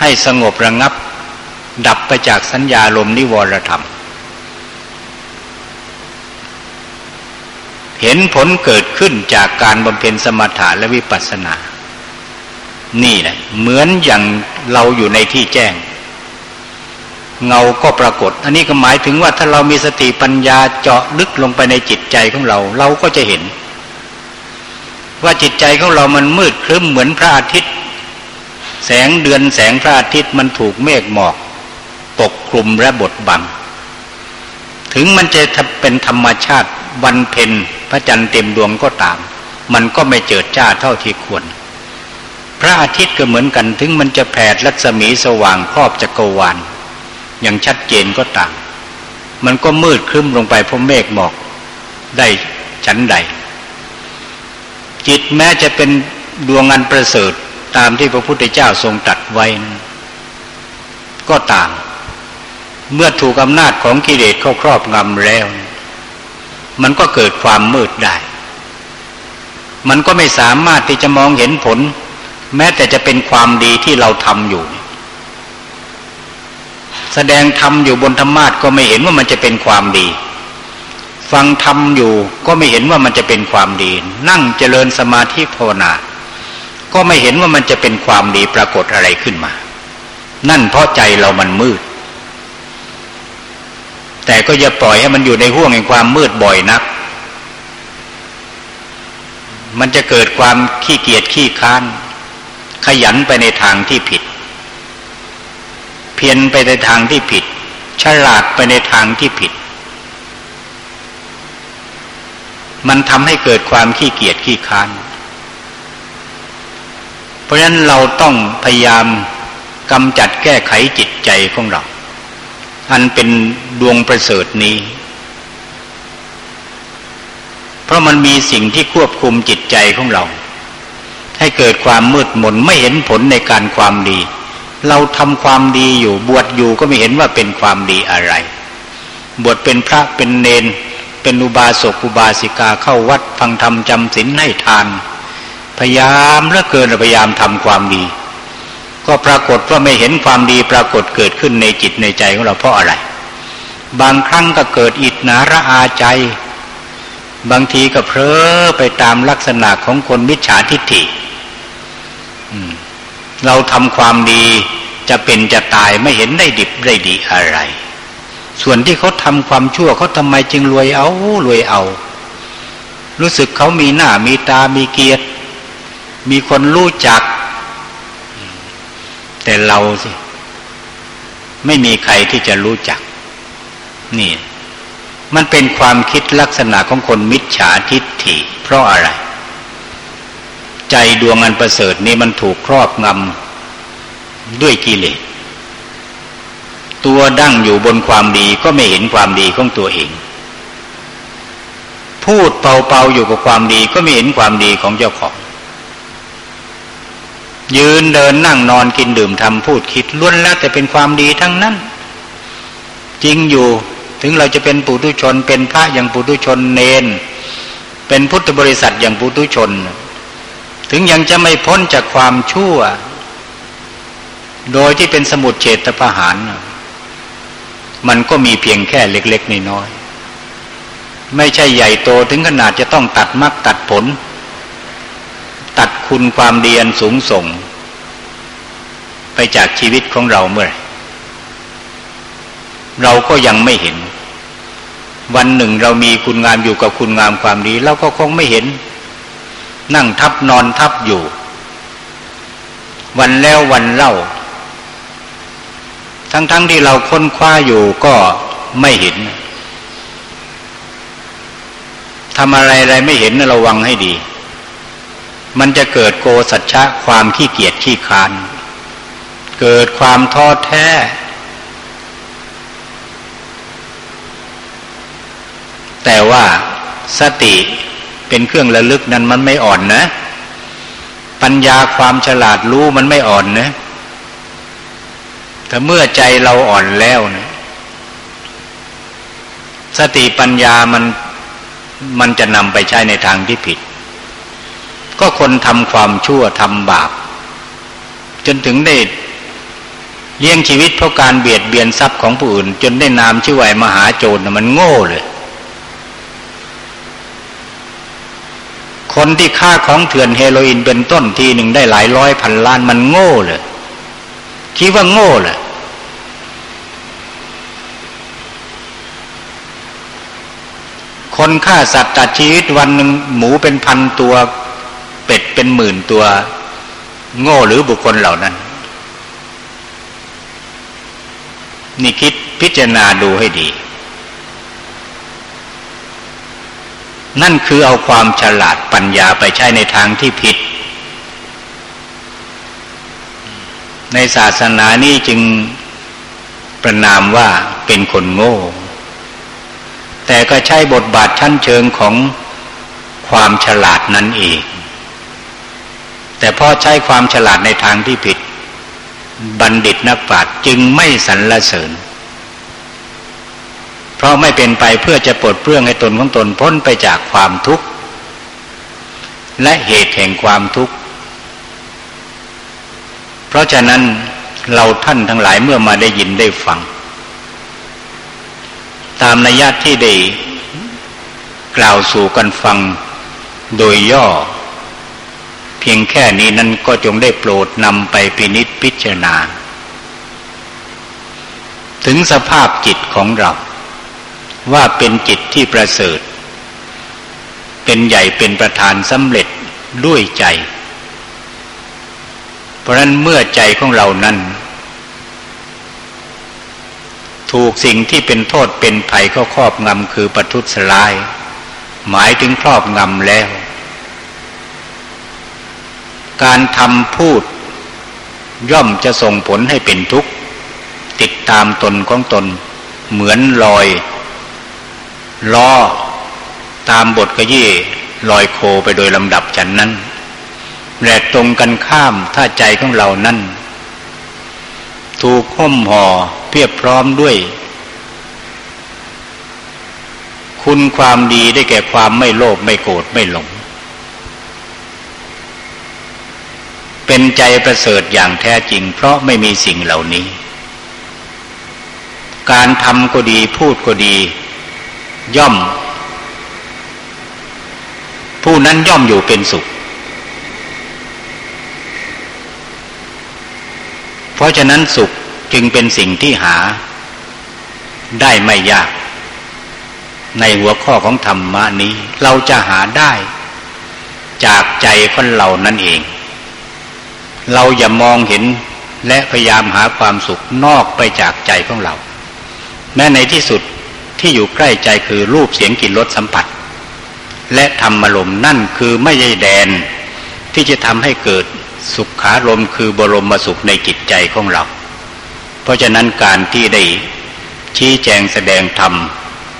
ให้สงบระงับ ดับไปจากสัญญาลมนิวรธรรม เห็นผลเกิดขึ้นจากการบำเพ็ญสมถะและวิปัสสนา นี่แหละเหมือนอย่างเราอยู่ในที่แจ้ง เงาก็ปรากฏ อันนี้ก็หมายถึงว่าถ้าเรามีสติปัญญาเจาะลึกลงไปในจิตใจของเรา เราก็จะเห็น ว่าจิตใจของเรามันมืดครึ้มเหมือนพระอาทิตย์ แสงเดือนแสงพระอาทิตย์มันถูกเมฆหมอกปกคลุมและบดบัง ถึงมันจะเป็นธรรมชาติวันเพ็ญ พระจันทร์เต็มดวงก็ตาม มันก็ไม่เจิดจ้าเท่าที่ควร พระอาทิตย์ก็เหมือนกันถึงมันจะแผดรัศมีสว่างครอบจักรวาลอย่างชัดเจนก็ตาม มันก็มืดครึ้มลงไปเพราะเมฆหมอกได้ชั้นใด จิตแม้จะเป็นดวงอันประเสริฐตามที่พระพุทธเจ้าทรงตัดไว้นก็ตาม เมื่อถูกอำนาจของกิเลสเข้าครอบงำแล้ว มันก็เกิดความมืดได้ มันก็ไม่สามารถที่จะมองเห็นผล แม้แต่จะเป็นความดีที่เราทำอยู่ แสดงทำอยู่บนธรรมาทก็ไม่เห็นว่ามันจะเป็นความดี ฟังทำอยู่ก็ไม่เห็นว่ามันจะเป็นความดี นั่งเจริญสมาธิภาวนา ก็ไม่เห็นว่ามันจะเป็นความดีปรากฏอะไรขึ้นมา นั่นเพราะใจเรามันมืด แต่ก็อย่าปล่อยให้มันอยู่ในห่วงแห่งความมืดบ่อยนัก มันจะเกิดความขี้เกียจขี้ค้าน ขยันไปในทางที่ผิด เพียนไปในทางที่ผิด ฉลาดไปในทางที่ผิด มันทำให้เกิดความขี้เกียจขี้ค้าน เพราะฉะนั้นเราต้องพยายามกำจัดแก้ไขจิตใจของเรา อันเป็นดวงประเสริฐนี้ เพราะมันมีสิ่งที่ควบคุมจิตใจของเรา ให้เกิดความมืดมนไม่เห็นผลในการความดี เราทำความดีอยู่บวชอยู่ก็ไม่เห็นว่าเป็นความดีอะไร บวชเป็นพระเป็นเนน เป็นอุบาสกอุบาสิกาเข้าวัดฟังธรรมจำศีลให้ทาน พยายามเหลือเกินพยายามทำความดี ก็ปรากฏว่าไม่เห็นความดีปรากฏเกิดขึ้นในจิตในใจของเราเพราะอะไร บางครั้งก็เกิดอิจนาระอาใจ บางทีก็เพ้อไปตามลักษณะของคนมิจฉาทิฏฐิเราทำความดีจะเป็นจะตายไม่เห็นได้ดิบได้ดีอะไร ส่วนที่เขาทำความชั่วเขาทำไมจึงรวยเอารวยเอา รู้สึกเขามีหน้ามีตามีเกียรติ มีคนรู้จัก แต่เราสิ ไม่มีใครที่จะรู้จัก นี่ มันเป็นความคิดลักษณะของคนมิจฉาทิฏฐิ เพราะอะไร ใจดวงอันประเสริฐนี้มันถูกครอบงำด้วยกิเลสตัวดั้งอยู่บนความดีก็ไม่เห็นความดีของตัวเอง พูดเป่าๆอยู่กับความดีก็ไม่เห็นความดีของเจ้าของ ยืนเดินนั่งนอนกินดื่มทำพูดคิดล้วนแล้วแต่เป็นความดีทั้งนั้น จริงอยู่ถึงเราจะเป็นปุถุชน เป็นพระอย่างปุถุชนเนน เป็นพุทธบริษัทอย่างปุถุชน ถึงยังจะไม่พ้นจากความชั่ว โดยที่เป็นสมุดเฉตประหาร มันก็มีเพียงแค่เล็ก ๆน้อยๆไม่ใช่ใหญ่โตถึงขนาดจะต้องตัดมรรคตัดผล ตัดคุณความดีอันสูงส่ง ไปจากชีวิตของเราเมื่อเราก็ยังไม่เห็น วันหนึ่งเรามีคุณงามอยู่กับคุณงามความดีเราก็คงไม่เห็น นั่งทับนอนทับอยู่ วันแล้ววันเล่า ทั้งๆทที่เราค้นคว้าอยู่ก็ไม่เห็นทำอะไรอะไรไม่เห็นระวังให้ดี มันจะเกิดโกสัจฉะความขี้เกียจขี้คานเกิดความท้อแท้ แต่ว่าสติเป็นเครื่องระลึกนั้นมันไม่อ่อนนะ ปัญญาความฉลาดรู้มันไม่อ่อนนะแต่เมื่อใจเราอ่อนแล้วนะสติปัญญามันมันจะนำไปใช้ในทางที่ผิด ก็คนทำความชั่วทำบาป จนถึงได้เลี้ยงชีวิตเพราะการเบียดเบียนทรัพย์ของผู้อื่น จนได้นามชื่อว่ามหาโจรมันโง่เลย คนที่ฆ่าของเถื่อนเฮโรอีนเป็นต้นทีหนึ่งได้หลายร้อยพันล้านมันโง่เลยคิดว่าโง่แหละคนฆ่าสัตว์ตัดชีวิตวันหนึ่งหมูเป็นพันตัว เป็ดเป็นหมื่นตัว โง่หรือบุคคลเหล่านั้น นี่คิดพิจารณาดูให้ดี นั่นคือเอาความฉลาดปัญญาไปใช้ในทางที่ผิด ในศาสนานี้จึงประนามว่าเป็นคนโง่ แต่ก็ใช้บทบาทชั้นเชิงของความฉลาดนั้นเอง แต่พอใช้ความฉลาดในทางที่ผิด บัณฑิตนักปราชญ์จึงไม่สรรเสริญ เพราะไม่เป็นไปเพื่อจะปลดเปลื้องให้ตนของตนพ้นไปจากความทุกข์ และเหตุแห่งความทุกข์ เพราะฉะนั้นเราท่านทั้งหลายเมื่อมาได้ยินได้ฟัง ตามนัยยะที่ได้กล่าวสู่กันฟังโดยย่อ เพียงแค่นี้นั้นก็จงได้โปรดนำไปพินิษพิจารณา ถึงสภาพจิตของเรา ว่าเป็นจิตที่ประเสริฐ เป็นใหญ่เป็นประธานสำเร็จด้วยใจ เพราะนั้นเมื่อใจของเรานั้น ถูกสิ่งที่เป็นโทษเป็นภัยเข้าครอบงำคือประทุษร้าย หมายถึงครอบงำแล้ว การทำพูด ย่อมจะส่งผลให้เป็นทุกข์ ติดตามตนของตน เหมือนลอยล้อตามบทกระยี่ลอยโคไปโดยลำดับฉันนั้นแต่ตรงกันข้ามถ้าใจของเรานั้นถูกห้มห่อเพียบพร้อมด้วย คุณความดีได้แก่ความไม่โลภไม่โกรธไม่หลง เป็นใจประเสริฐอย่างแท้จริง เพราะไม่มีสิ่งเหล่านี้ การทำก็ดีพูดก็ดี ย่อม ผู้นั้นย่อมอยู่เป็นสุข เพราะฉะนั้นสุขจึงเป็นสิ่งที่หา ได้ไม่ยาก ในหัวข้อของธรรมะนี้ เราจะหาได้ จากใจคนเรานั่นเอง เราอย่ามองเห็นและพยายามหาความสุขนอกไปจากใจของเรา แม้ในที่สุดที่อยู่ใกล้ใจคือรูปเสียงกลิ่นรสสัมผัส และธรรมารมนั่นคือไม่ใช่แดน ที่จะทำให้เกิดสุขารมคือบรมสุขในจิตใจของเรา เพราะฉะนั้นการที่ได้ชี้แจงแสดงธรรม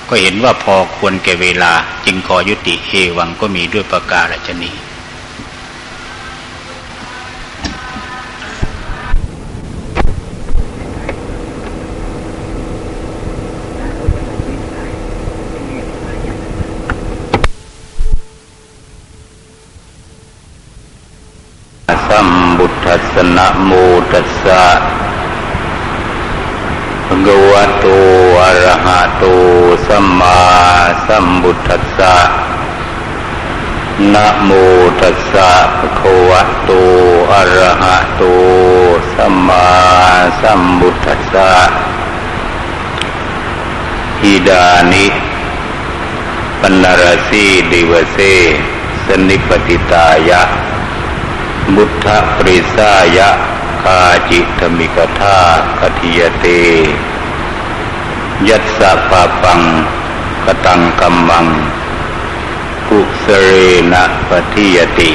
ก็เห็นว่าพอควรแก่เวลาจึงขอยุติเอวังก็มีด้วยประกาศชนี้สัมบุ ทัสนะโมตัสสะภะคะวะโตอะระหะโตสัมมาสัมบุทธัสสะนะโมตัสสะภะคะวะโตอะระหะโตสัมมาสัมบุทธัสสะอิดานิปนารสีดิวเสสนิปติตายะ บุทธปริสายะกาจิตมิกธาคติยเต ยัตสะปาปังกตังกัมมัง กุสเรนะปฏิยติ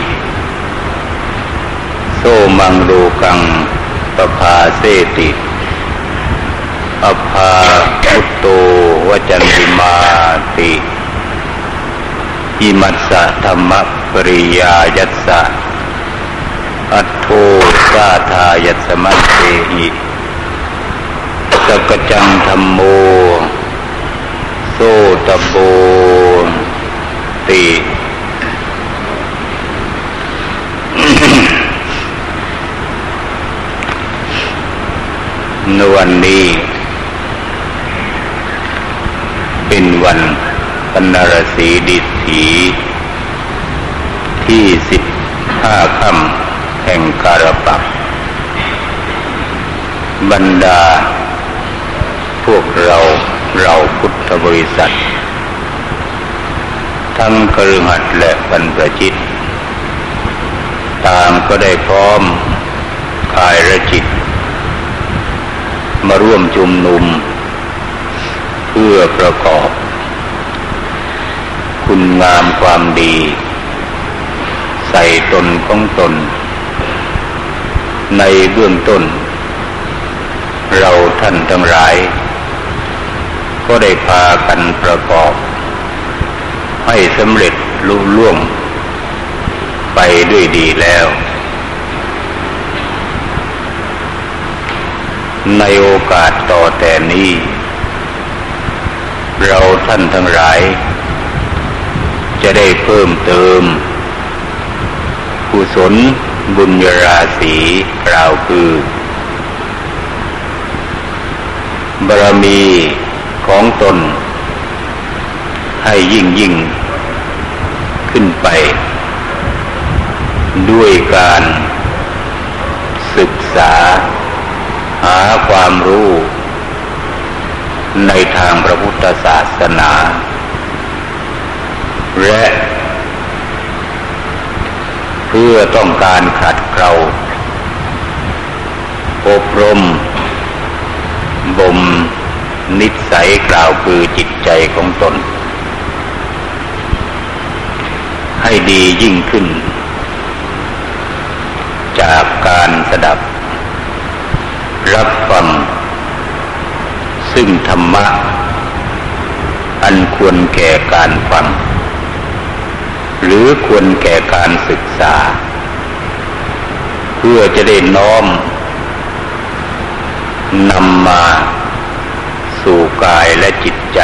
โซมังโลกังปภาเสติอภาพุตโตวจันติมาติอิมัสสะธรรมปริยายัตสะ อัตโทสาทายัสมัตเตหิสกจังธรรมโม โซตโบตินวันนี้ เป็นวันปนรสีดิถีที่สิบห้าคำ แห่งการปักบรรดา พวกเราเราพุทธบริษัท ทั้งกระหัดและบรรพจิต ตางก็ได้พร้อมกายและจิต มาร่วมจุมนุม เพื่อประกอบ คุณงามความดีใส่ตนของตน ในเบื้องต้น เราท่านทั้งหลาย ก็ได้พากันประกอบ ให้สำเร็จลุล่วง ไปด้วยดีแล้ว ในโอกาสต่อแต่นี้ เราท่านทั้งหลาย จะได้เพิ่มเติมกุศล บุญยราศีกล่าวคือ บารมีของตน ให้ยิ่งยิ่ง ขึ้นไป ด้วยการศึกษา หาความรู้ ในทางพระพุทธศาสนา และ พื่อต้องการขัดเกลาอบรม บ่ม นิสัยกล่าวคือจิตใจของตน ให้ดียิ่งขึ้น จากการสดับ รับฟัง ซึ่งธรรมะ อันควรแก่การฟัง หรือควรแก่การศึกษา เพื่อจะได้น้อมนำมาสู่กายและจิตใจ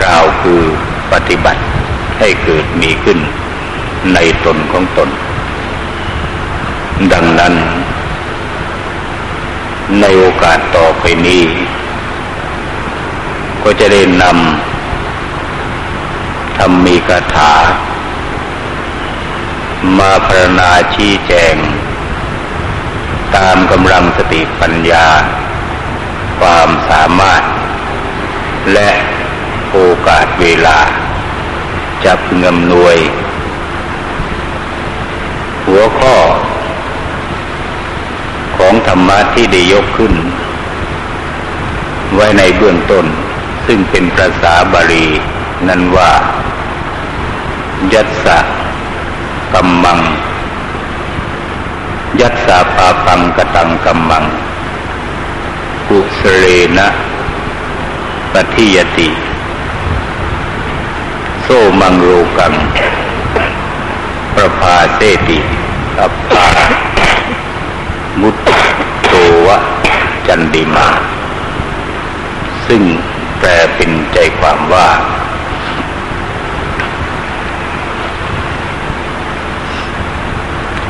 กล่าวคือปฏิบัติให้เกิดมีขึ้นในตนของตน ดังนั้น ในโอกาสต่อไปนี้ ก็จะได้นำธรรมีคาถา มาพรณนาชี้แจง ตามกำลังสติปัญญา ความสามารถ และโอกาสเวลา จะพึงอำนวย หัวข้อ ของธรรมะที่ได้ยกขึ้น ไว้ในเบื้องต้น ซึ่งเป็นภาษาบาลี นั้นว่า ยัตสะ กัมมัง ยัตสาปาปังกตังกัมมัง กุสเลนะปฏิยติ โซมังโรกัง ประภาเสติอัปปามุตโตวะจันดิมา ซึ่งแปลเป็นใจความว่า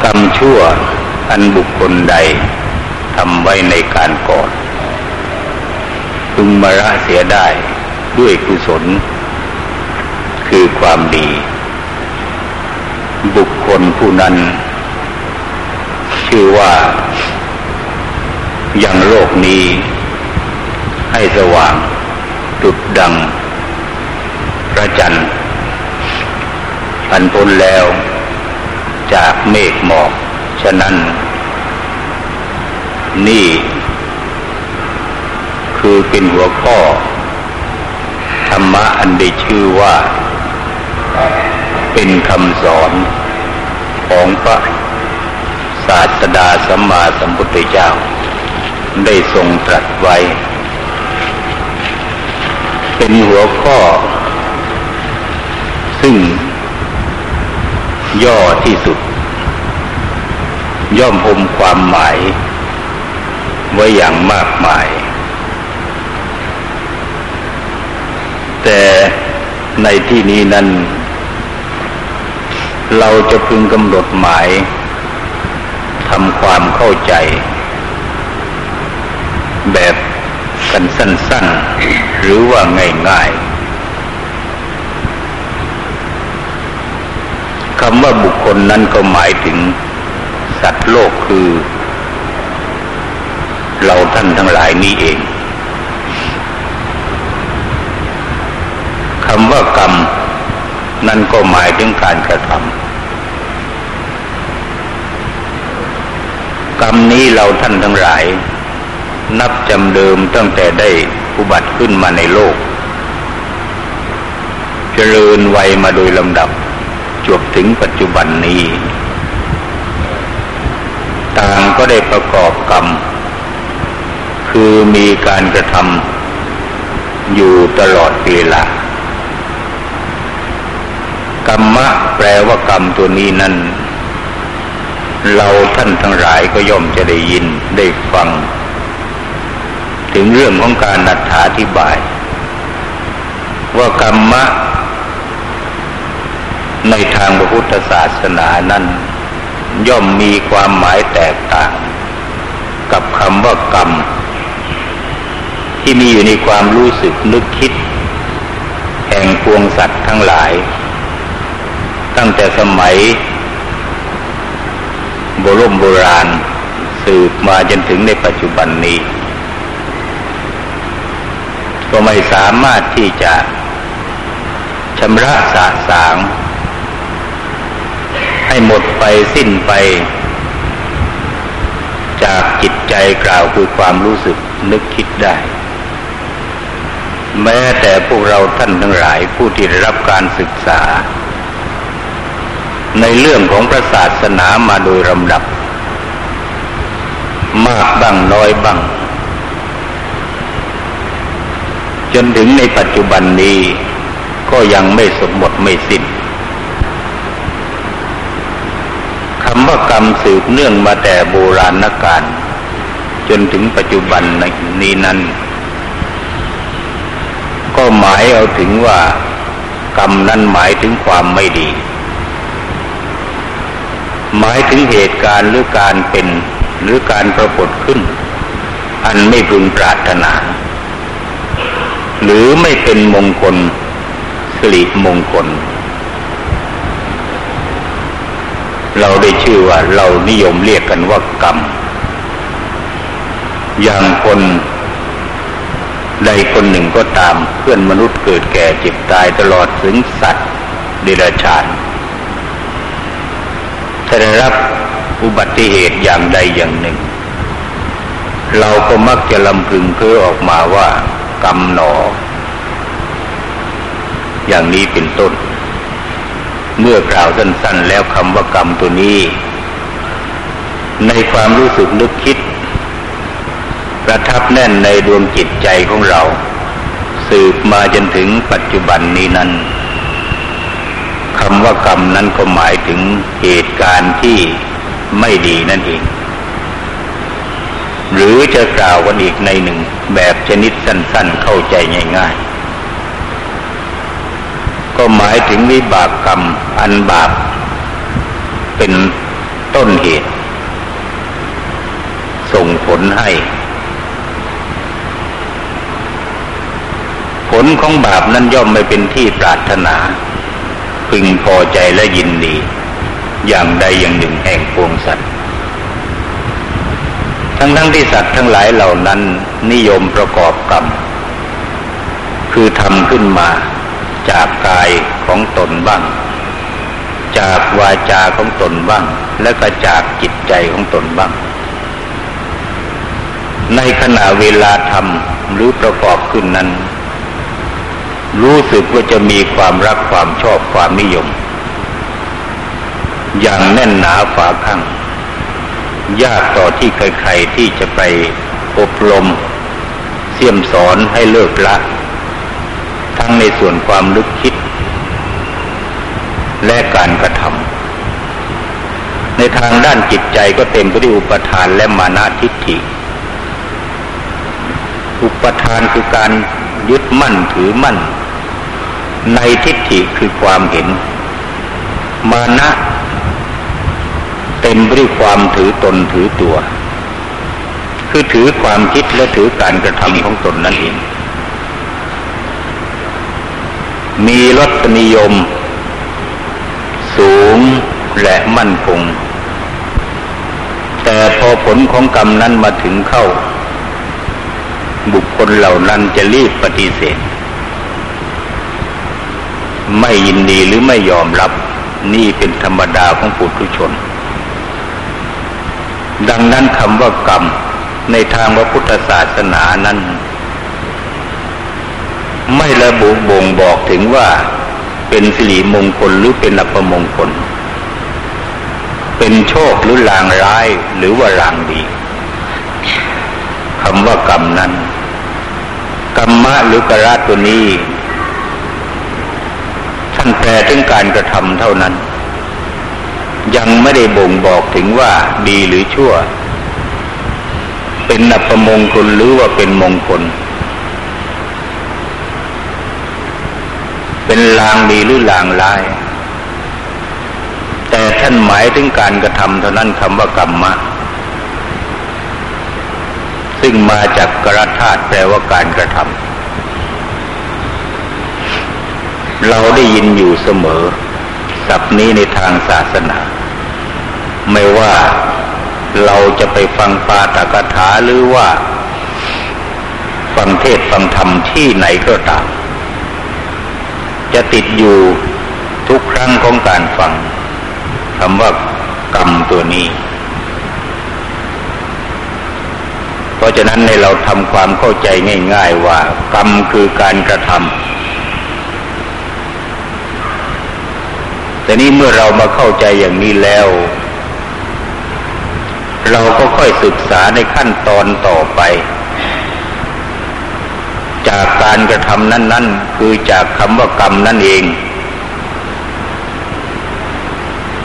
กรรมชั่วอันบุคคลใดทำไว้ในการก่อนพึงมาระเสียได้ด้วยกุศล คือความดี บุคคลผู้นั้น ชื่อว่ายังโลกนี้ ให้สว่างจุดดัง พระจันทร์พันพ้นแล้ว จากเมฆหมอก ฉะนั้น นี่ คือเป็นหัวข้อ ธรรมะอันได้ชื่อว่า เป็นคำสอนของพระศาสดาสัมมาสัมพุทธเจ้า ได้ทรงตรัสไว้ เป็นหัวข้อ ซึ่ง ย่อที่สุด ย่อมอมความหมาย ไว้อย่างมากมาย แต่ในที่นี้นั้น เราจะพึงกำหนดหมายทำความเข้าใจ แบบสั้นๆหรือว่าง่ายๆ คำว่าบุคคลนั้นก็หมายถึง สัตว์โลกคือ เราท่านทั้งหลายนี้เองคำว่ากรรม นั่นก็หมายถึงการกระทำกรรมนี้เราท่านทั้งหลาย นับจำเดิมตั้งแต่ได้อุบัติขึ้นมาในโลก เจริญวัยมาโดยลำดับ จบถึงปัจจุบันนี้ ต่างก็ได้ประกอบกรรม คือมีการกระทำอยู่ตลอดเวลากรรมะแปลว่ากรรมตัวนี้นั้น เราท่านทั้งหลายก็ย่อมจะได้ยินได้ฟัง ถึงเรื่องของการนัดาธิบาย ว่ากรรมะ ในทางพระพุทธศาสนานั้น ย่อมมีความหมายแตกต่าง กับคำว่ากรรม ที่มีอยู่ในความรู้สึกนึกคิด แห่งพวงสัตว์ทั้งหลาย ตั้งแต่สมัยโบรมโบราณสืบมาจนถึงในปัจจุบันนี้ ก็ไม่สามารถที่จะชำระสาสาง ให้หมดไปสิ้นไป จากจิตใจกล่าวคือความรู้สึกนึกคิดได้ แม้แต่พวกเราท่านทั้งหลายผู้ที่ได้รับการศึกษา ในเรื่องของพระศาสนามาโดยลำดับ มากบ้างน้อยบ้าง จนถึงในปัจจุบันนี้ก็ยังไม่สมหมดไม่สิ้นำว่ากรรมสืบเนื่องมาแต่โบราณกาลจนถึงปัจจุบันนี้นั้น ก็หมายเอาถึงว่ากรรมนั้นหมายถึงความไม่ดี หมายถึงเหตุการณ์หรือการเป็นหรือการปรากฏขึ้น อันไม่พึงปรารถนา หรือไม่เป็นมงคลสิริมงคล เราได้ชื่อว่าเรานิยมเรียกกันว่ากรรม อย่างคนใดคนหนึ่งก็ตามเพื่อนมนุษย์เกิดแก่เจ็บตายตลอดถึงสัตว์เดรัจฉานถ้าได้รับอุบัติเหตุอย่างใดอย่างหนึ่ง เราก็มักจะลำพึงเพ้อออกมาว่ากรรมหนอ อย่างนี้เป็นต้น เมื่อกล่าวสั้นๆ แล้วคำว่ากรรมตัวนี้ ในความรู้สึกนึกคิด ประทับแน่นในดวงจิตใจของเรา สืบมาจนถึงปัจจุบันนี้นั้นคำว่ากรรมนั้นก็หมายถึงเหตุการณ์ที่ไม่ดีนั่นเอง หรือจะกล่าวกันอีกในหนึ่งแบบชนิดสั้นๆเข้าใจง่าย ๆ ก็หมายถึงวิบากกรรมอันบาปเป็นต้นเหตุ ส่งผลให้ ผลของบาปนั้นย่อมไม่เป็นที่ปรารถนา พึงพอใจและยินดี อย่างใดอย่างหนึ่งแห่งพวงสัตว์ ทั้งทั้งที่สัตว์ทั้งหลายเหล่านั้นนิยมประกอบกรรม คือทำขึ้นมา จากกายของตนบ้าง จากวาจาของตนบ้าง และก็จากจิตใจของตนบ้าง ในขณะเวลาทำหรือประกอบขึ้นนั้น รู้สึกว่าจะมีความรักความชอบความนิยม อย่างแน่นหนาฝาข้างยากต่อที่ใครๆที่จะไปอบรมเสี่ยมสอนให้เลิกละ ทั้งในส่วนความลึกคิด และการกระทำในทางด้านจิตใจก็เต็มไปด้วยอุปทานและมานาทิฏฐิ อุปทานคือการยึดมั่นถือมั่น ในทิฏฐิคือความเห็น มานะเต็มไปด้วยความถือตนถือตัว คือถือความคิดและถือการกระทำของตนนั่นเอง มีรสนิยม สูงและมั่นคง แต่พอผลของกรรมนั้นมาถึงเข้า บุคคลเหล่านั้นจะรีบปฏิเสธ ไม่ยินดีหรือไม่ยอมรับนี่เป็นธรรมดาของปุถุชน ดังนั้นคำว่ากรรมในทางพระพุทธศาสนานั้น ไม่ระบุบ่งบอกถึงว่าเป็นสิริมงคลหรือเป็นอัปมงคล เป็นโชคหรือลางร้ายหรือว่าลางดีคำว่ากรรมนั้นกรรมะหรือกระตัวนี้ท่านแปลถึงการกระทำเท่านั้น ยังไม่ได้บ่งบอกถึงว่าดีหรือชั่ว เป็นอัปมงคลหรือว่าเป็นมงคล เป็นลางดีหรือลางร้าย แต่ท่านหมายถึงการกระทำเท่านั้นคำว่ากรรมะ ซึ่งมาจากกระธาตุแปลว่าการกระทำเราได้ยินอยู่เสมอศัพท์นี้ในทางศาสนา ไม่ว่าเราจะไปฟังปาตกถาหรือว่า ฟังเทศฟังธรรมที่ไหนก็ตาม จะติดอยู่ทุกครั้งของการฟังคำว่ากรรมตัวนี้ เพราะฉะนั้นในเราทำความเข้าใจง่าย ๆว่า กรรมคือการกระทำแต่นี้เมื่อเรามาเข้าใจอย่างนี้แล้ว เราก็ค่อยศึกษาในขั้นตอนต่อไป จากการกระทำนั้น ๆ คือจากคำว่ากรรมนั่นเอง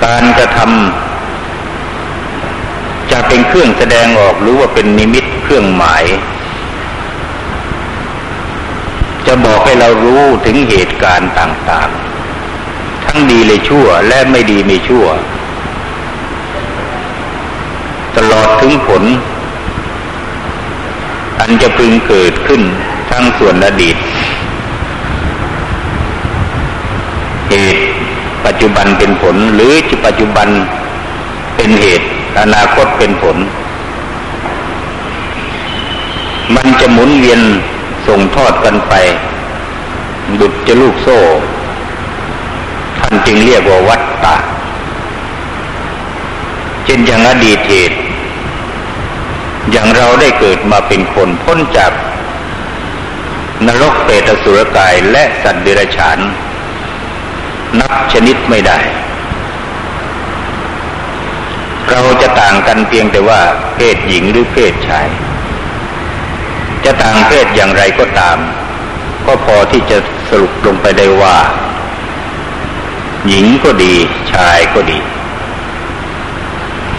การกระทำจะเป็นเครื่องแสดงออกหรือว่าเป็นนิมิตเครื่องหมาย จะบอกให้เรารู้ถึงเหตุการณ์ต่างๆ ทั้งดีเลยชั่วและไม่ดีไม่ชั่ว ตลอดถึงผลอันจะพึงเกิดขึ้น ทั้งส่วนอดีตเหตุปัจจุบันเป็นผลหรือปัจจุบันเป็นเหตุ อนาคตเป็นผล มันจะหมุนเวียนส่งทอดกันไป ดุจจะลูกโซ่ ท่านจึงเรียกว่าวัตตะเช่นอย่างอดีตเหตุอย่างเราได้เกิดมาเป็นคนพ้นจาก นรกเปตสุรกายและสัตว์เดรัจฉาน นับชนิดไม่ได้ เราจะต่างกันเพียงแต่ว่า เพศหญิงหรือเพศชาย จะต่างเพศอย่างไรก็ตาม ก็พอที่จะสรุปลงไปได้ว่า หญิงก็ดี ชายก็ดี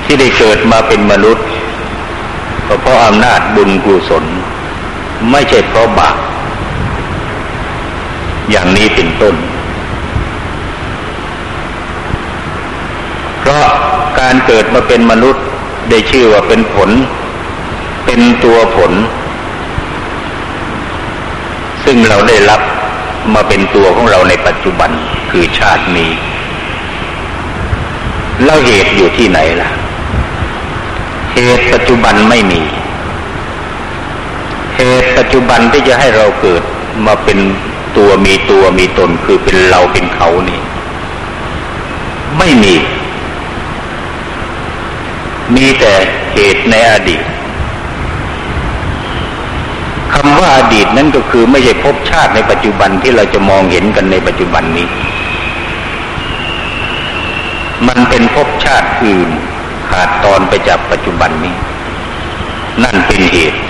ที่ได้เกิดมาเป็นมนุษย์ก็เพราะอำนาจบุญกุศล ไม่ใช่เพราะบาป อย่างนี้เป็นต้น เพราะการเกิดมาเป็นมนุษย์ได้ชื่อว่าเป็นผล เป็นตัวผล ซึ่งเราได้รับมาเป็นตัวของเราในปัจจุบันคือชาตินี้แล้วเหตุอยู่ที่ไหนล่ะ เหตุปัจจุบันไม่มี เหตุปัจจุบันที่จะให้เราเกิดมาเป็น ตัวมีตัวมีตนคือเป็นเราเป็นเขานี่ ไม่มี มีแต่เหตุในอดีตคำว่าอดีตนั้นก็คือไม่ใช่ภพชาติในปัจจุบันที่เราจะมองเห็นกันในปัจจุบันนี้ มันเป็นภพชาติอื่นขาดตอนไปจากปัจจุบันนี้ นั่นเป็นเหตุ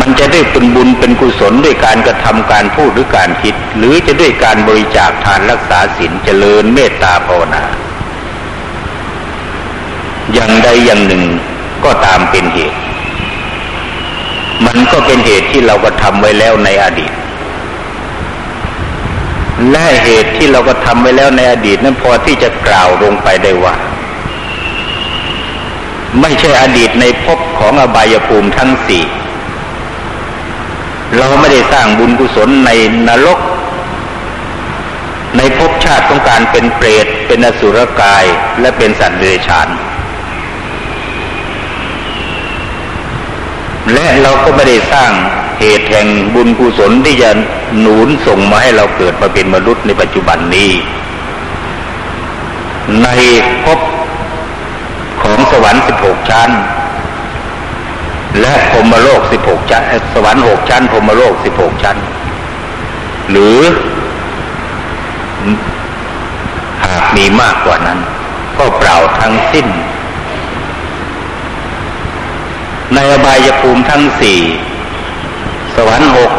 มันจะได้เป็นบุญเป็นกุศลด้วยการกระทำการพูดหรือการคิด หรือจะด้วยการบริจาคทานรักษาศีลเจริญเมตตาภาวนา อย่างใดอย่างหนึ่งก็ตามเป็นเหตุ มันก็เป็นเหตุที่เราก็ทำไว้แล้วในอดีต และเหตุที่เราก็ทำไว้แล้วในอดีตนั้นพอที่จะกล่าวลงไปได้ว่าไม่ใช่อดีตในภพของอบายภูมิทั้งสี่ เราไม่ได้สร้างบุญกุศลในนรก ในภพชาติต้องการเป็นเปรต เป็นอสุรกายและเป็นสัตว์เดรัจฉาน และเราก็ไม่ได้สร้างเหตุแห่งบุญกุศลที่จะหนุนส่งมาให้เราเกิดมาเป็นมนุษย์ในปัจจุบันนี้ ในภพของสวรรค์สิบหกชั้น และพรมโลกสิบหกชั้น สวรรค์หกชั้นพรมโลกสิบหกชั้น หรือหากมีมากกว่านั้น ก็เปล่าทั้งสิ้น ในอบายภูมิทั้งสี่ สวรรค์หก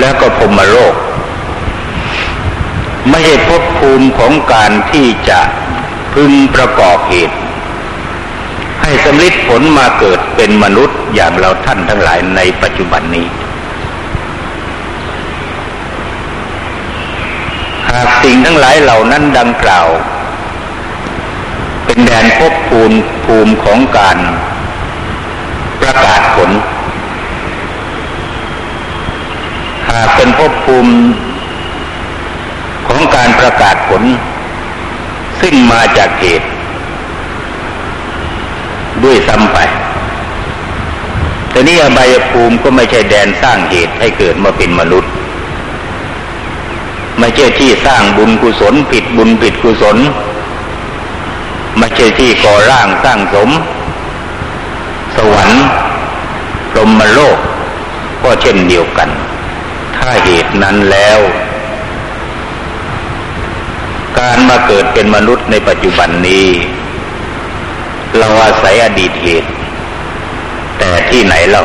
แล้วก็พรมโลก ไม่ใช่ภพภูมิของการที่จะพึงประกอบเหตุ ให้สำลิดผลมาเกิดเป็นมนุษย์อย่างเราท่านทั้งหลายในปัจจุบันนี้ หากสิ่งทั้งหลายเหล่านั้นดังกล่าว เป็นแดนภพภูมิภูมิของการประกาศผล หากเป็นภพภูมิของการประกาศผล ซึ่งมาจากเหตุ ด้วยซ้ำไปแต่นี้อบายภูมิก็ไม่ใช่แดนสร้างเหตุให้เกิดมาเป็นมนุษย์ ไม่ใช่ที่สร้างบุญกุศลผิดบุญผิดกุศล ไม่ใช่ที่ก่อร่างสร้างสม สวรรค์พรหมโลก ก็เช่นเดียวกัน ถ้าเหตุนั้นแล้ว การมาเกิดเป็นมนุษย์ในปัจจุบันนี้ เราอาศัยอดีตเหตุ แต่ที่ไหนเล่า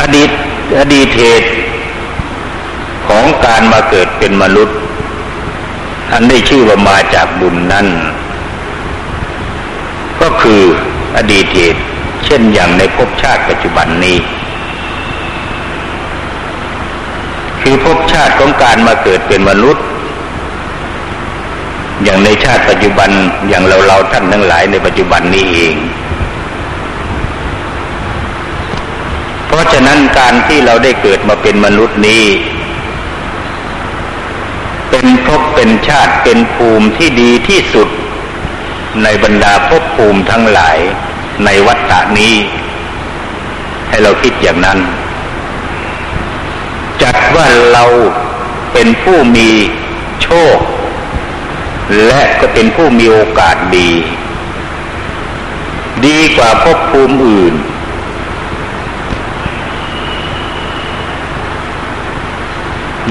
อดีตอดีตเหตุของการมาเกิดเป็นมนุษย์อันได้ชื่อว่ามาจากบุญนั้นก็คืออดีตเหตุ เช่นอย่างในภพชาติปัจจุบันนี้ คือภพชาติของการมาเกิดเป็นมนุษย์ อย่างในชาติปัจจุบันอย่างเราเราท่านทั้งหลายในปัจจุบันนี้เอง เพราะฉะนั้นการที่เราได้เกิดมาเป็นมนุษย์นี้ เป็นภพเป็นชาติเป็นภูมิที่ดีที่สุด ในบรรดาภพภูมิทั้งหลายในวัฏฏะนี้ ให้เราคิดอย่างนั้น จัดว่าเราเป็นผู้มีโชค และก็เป็นผู้มีโอกาสดี ดีกว่าภพภูมิอื่น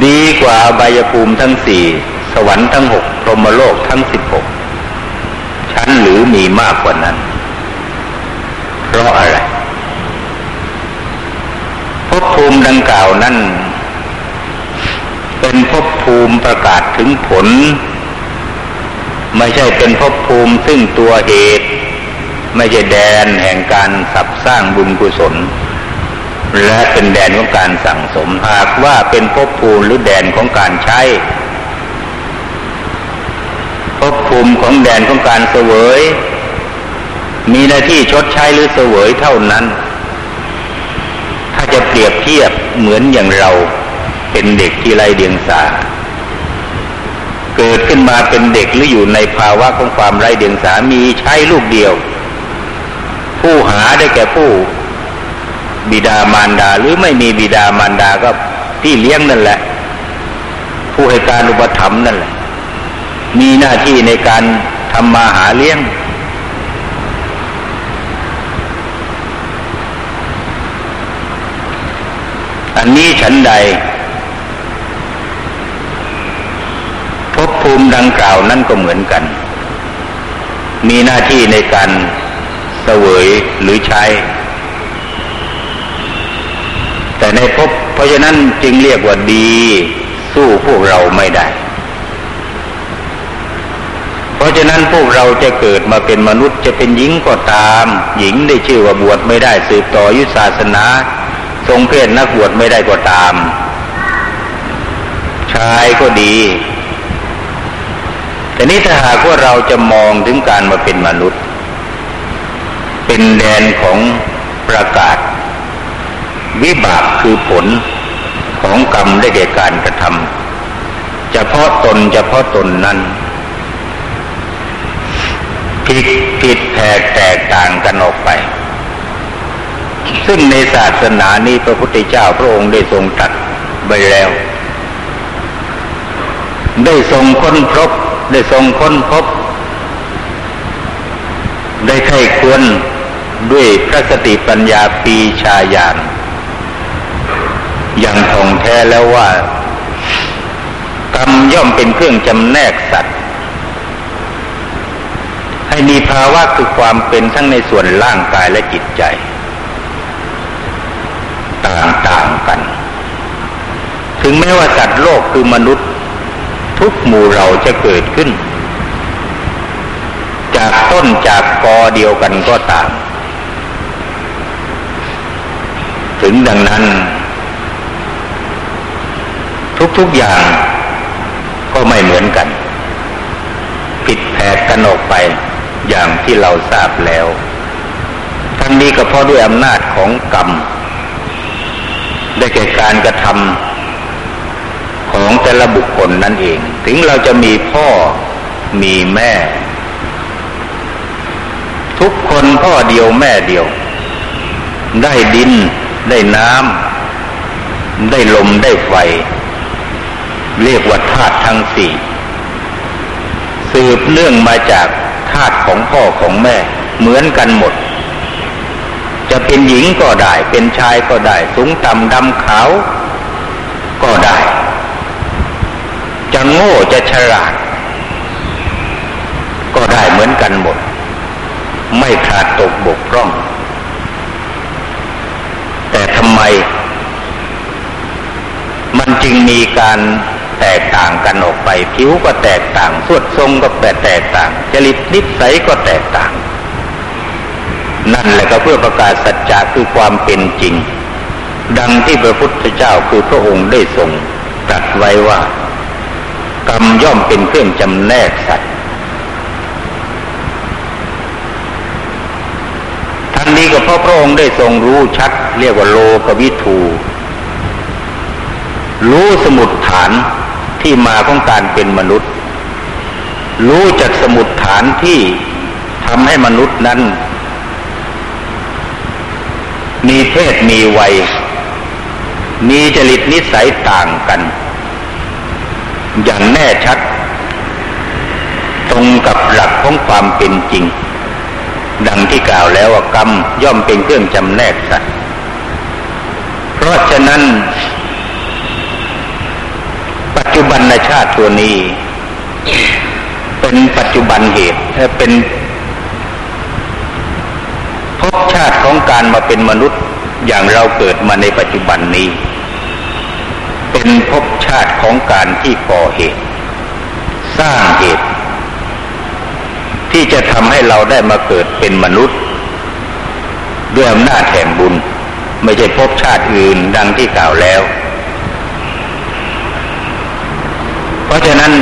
ดีกว่าบายภูมิทั้งสี่ สวรรค์ทั้งหกพรหมโลกทั้งสิบหกชั้นหรือมีมากกว่านั้น เพราะอะไรภพภูมิดังกล่าวนั้นเป็นภพภูมิประกาศถึงผล ไม่ใช่เป็นภพภูมิซึ่งตัวเหตุ ไม่ใช่แดนแห่งการสับสร้างบุญกุศล และเป็นแดนของการสั่งสมหากว่าเป็นภพภูมิหรือแดนของการใช้ภพภูมิของแดนของการเสวย มีหน้าที่ชดใช้หรือเสวยเท่านั้น ถ้าจะเปรียบเทียบเหมือนอย่างเราเป็นเด็กที่ไรเดียงสา เกิดขึ้นมาเป็นเด็กหรืออยู่ในภาวะของความไรเดียงสามีใช้ลูกเดียว ผู้หาได้แก่ผู้ บิดามารดาหรือไม่มีบิดามารดาก็พี่เลี้ยงนั่นแหละ ผู้ให้การอุปถัมภ์นั่นแหละ มีหน้าที่ในการทำมาหาเลี้ยงอันนี้ฉันใดภพภู มิดังกล่าวนั่นก็เหมือนกัน มีหน้าที่ในการเสวยหรือใช้ แต่ในภพเพราะฉะนั้นจึงเรียกว่าดี สู้พวกเราไม่ได้ เพราะฉะนั้นพวกเราจะเกิดมาเป็นมนุษย์จะเป็นหญิงก็ตาม หญิงได้ชื่อว่าบวชไม่ได้สืบต่อยุศาสนา ทรงเพศนักบวชไม่ได้ก็ตาม ชายก็ดี แต่นี้ถ้าหากว่าเราจะมองถึงการมาเป็นมนุษย์ เป็นแดนของประกาศ วิบากคือผลของกรรมได้แก่การกระทำเฉพาะตนเฉพาะตนนั้นผิดผิดแผกแตกต่างกันออกไป ซึ่งในศาสนานี้พระพุทธเจ้าพระองค์ได้ทรงตรัสไปแล้ว ได้ทรงค้นพบ ได้ทรงค้นพบ ได้ไข้ควรด้วยพระสติปัญญาปีชาญาณอย่างท่องแท้แล้วว่า กรรมย่อมเป็นเครื่องจำแนกสัตว์ ให้มีภาวะคือความเป็นทั้งในส่วนร่างกายและจิตใจ ต่างๆกัน ถึงแม้ว่าสัตว์โลกคือมนุษย์ ทุกหมู่เราจะเกิดขึ้น จากต้นจากกอเดียวกันก็ตาม ถึงดังนั้น ทุกๆอย่างก็ไม่เหมือนกัน ผิดแผกกันออกไปอย่างที่เราทราบแล้ว ทั้งนี้ก็เพราะด้วยอำนาจของกรรม ได้แก่การกระทำของแต่ละบุคคลนั่นเอง ถึงเราจะมีพ่อมีแม่ ทุกคนพ่อเดียวแม่เดียว ได้ดิน ได้น้ำได้ลมได้ไฟ เรียกว่าธาตุทั้งสี่ สืบเนื่องมาจากธาตุของพ่อของแม่ เหมือนกันหมด จะเป็นหญิงก็ได้ เป็นชายก็ได้ สูงต่ำดำขาวก็ได้ จะโง่จะฉลาด ก็ได้เหมือนกันหมด ไม่ขาดตกบกพร่อง แต่ทำไม มันจึงมีการแตกต่างกันออกไป ผิวก็แตกต่างสวดทรงก็แตกต่าง จริตนิสัยก็แตกต่าง นั่นแหละก็เพื่อประกาศสัจจะคือความเป็นจริง ดังที่พระพุทธเจ้าคือพระองค์ได้ทรงตรัสไว้ว่า กรรมย่อมเป็นเครื่องจำแนกสัตว์ทั้งนี้ก็เพราะพระองค์ได้ทรงรู้ชัด เรียกว่าโลกวิทูรู้สมุดฐานที่มาของการเป็นมนุษย์ รู้จากสมุดฐานที่ทำให้มนุษย์นั้น มีเพศมีวัย มีจริตนิสัยต่างกัน อย่างแน่ชัด ตรงกับหลักของความเป็นจริง ดังที่กล่าวแล้วว่ากรรมย่อมเป็นเครื่องจำแนกสัตว์เพราะฉะนั้น ปัจุบันชาติตัวนี้ เป็นปัจจุบันเหตุเป็นภพชาติของการมาเป็นมนุษย์อย่างเราเกิดมาในปัจจุบันนี้ เป็นภพชาติของการที่ก่อเหตุ สร้างเหตุ ที่จะทำให้เราได้มาเกิดเป็นมนุษย์ ด้วยอำนาจแห่งบุญ ไม่ใช่ภพชาติอื่นดังที่กล่าวแล้ว เพราะฉะนั้น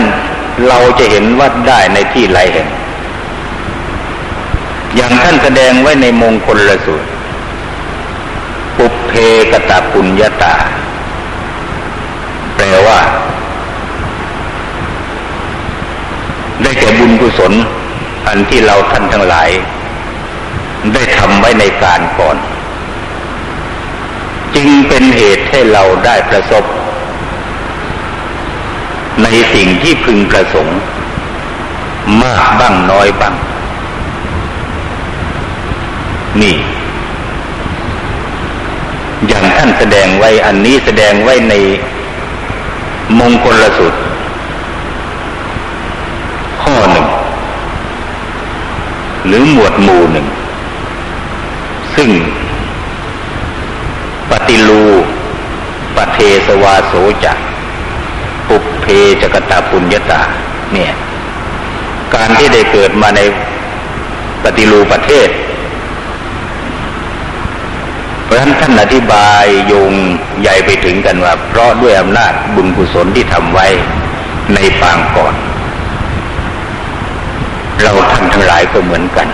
เราจะเห็นว่าได้ในที่ไรแห่ง อย่างท่านแสดงไว้ในมงคลละสูตรปุเพกตาปุญญาตา แปลว่า ได้แก่บุญกุศล อันที่เราท่านทั้งหลาย ได้ทำไว้ในการก่อน จึงเป็นเหตุให้เราได้ประสบ ในสิ่งที่พึงประสงค์ มากบ้างน้อยบ้าง นี่อย่างท่านแสดงไว้อันนี้แสดงไว้ใน มงคลสุด ข้อหนึ่ง หรือหมวดหมู่หนึ่ง ซึ่ง ปฏิลูปเทสวาโสจักปุเพจกตาปุญญาตา เนี่ย การที่ได้เกิดมาในปฏิรูประเทศ ราะฉะนั้นท่านอธิบายโยงใหญ่ไปถึงกันว่า เพราะด้วยอำนาจบุญกุศลที่ทำไว้ในปางก่อน เราท่านทั้งหลายก็เหมือนกัน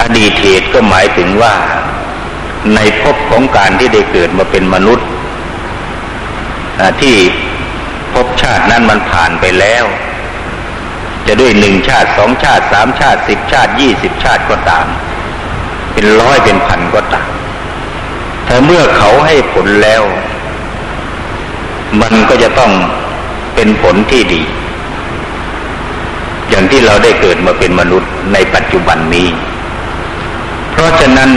อดีตเหตุก็หมายถึงว่า ในภพของการที่ได้เกิดมาเป็นมนุษย์ที่พบชาตินั้นมันผ่านไปแล้ว จะด้วยหนึ่งชาติสองชาติสามชาติสิบชาติยี่สิบชาติก็ตาม เป็นร้อยเป็นพันก็ตามแต่เมื่อเขาให้ผลแล้ว มันก็จะต้องเป็นผลที่ดี อย่างที่เราได้เกิดมาเป็นมนุษย์ในปัจจุบันนี้ เพราะฉะนั้น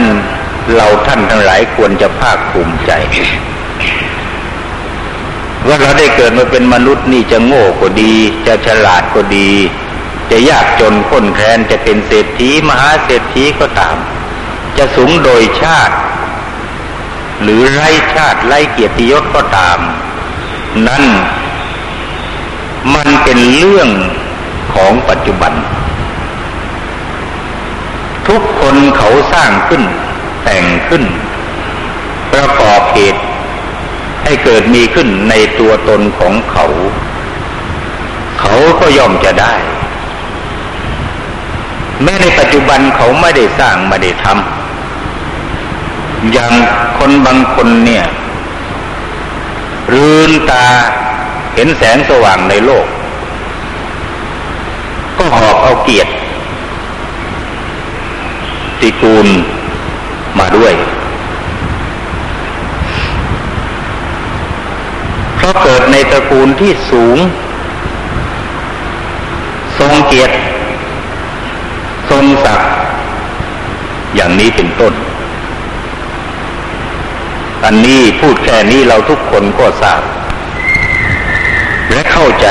เราท่านทั้งหลายควรจะภาคภูมิใจ ว่าเราได้เกิดมาเป็นมนุษย์นี่จะโง่ก็ดี จะฉลาดก็ดี จะยากจนข้นแคลนจะเป็นเศรษฐีมหาเศรษฐีก็ตาม จะสูงโดยชาติ หรือไร้ชาติไร้เกียรติยศก็ตาม นั่นมันเป็นเรื่องของปัจจุบัน ทุกคนเขาสร้างขึ้น แต่งขึ้น ประกอบเหตุให้เกิดมีขึ้นในตัวตนของเขา เขาก็ย่อมจะได้ แม้ในปัจจุบันเขาไม่ได้สร้างไม่ได้ทำ อย่างคนบางคนเนี่ยรืนตาเห็นแสงสว่างในโลก ก็หอบเอาเกียรติติกูลมาด้วย เพราะเกิดในตระกูลที่สูง ทรงเกียรติ ทรงศักดิ์อย่างนี้เป็นต้น อันนี้พูดแค่นี้เราทุกคนก็ทราบ และเข้าใจ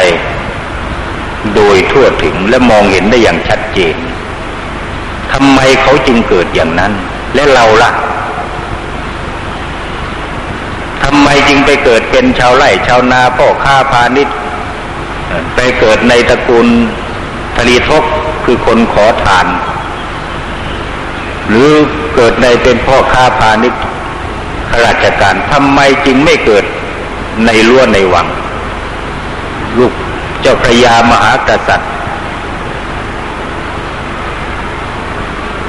โดยทั่วถึงและมองเห็นได้อย่างชัดเจนทำไมเขาจึงเกิดอย่างนั้น และเราล่ะทำไมจึงไปเกิดเป็นชาวไร่ชาวนาพ่อค้าพาณิชย์ไปเกิดในตระกูลทลีทกคือคนขอทาน หรือเกิดในเป็นพ่อค้าพาณิชย์ ข้าราชการทำไมจึงไม่เกิดในล้วนในวัง ลูกเจ้าพระยามหากษัตริย์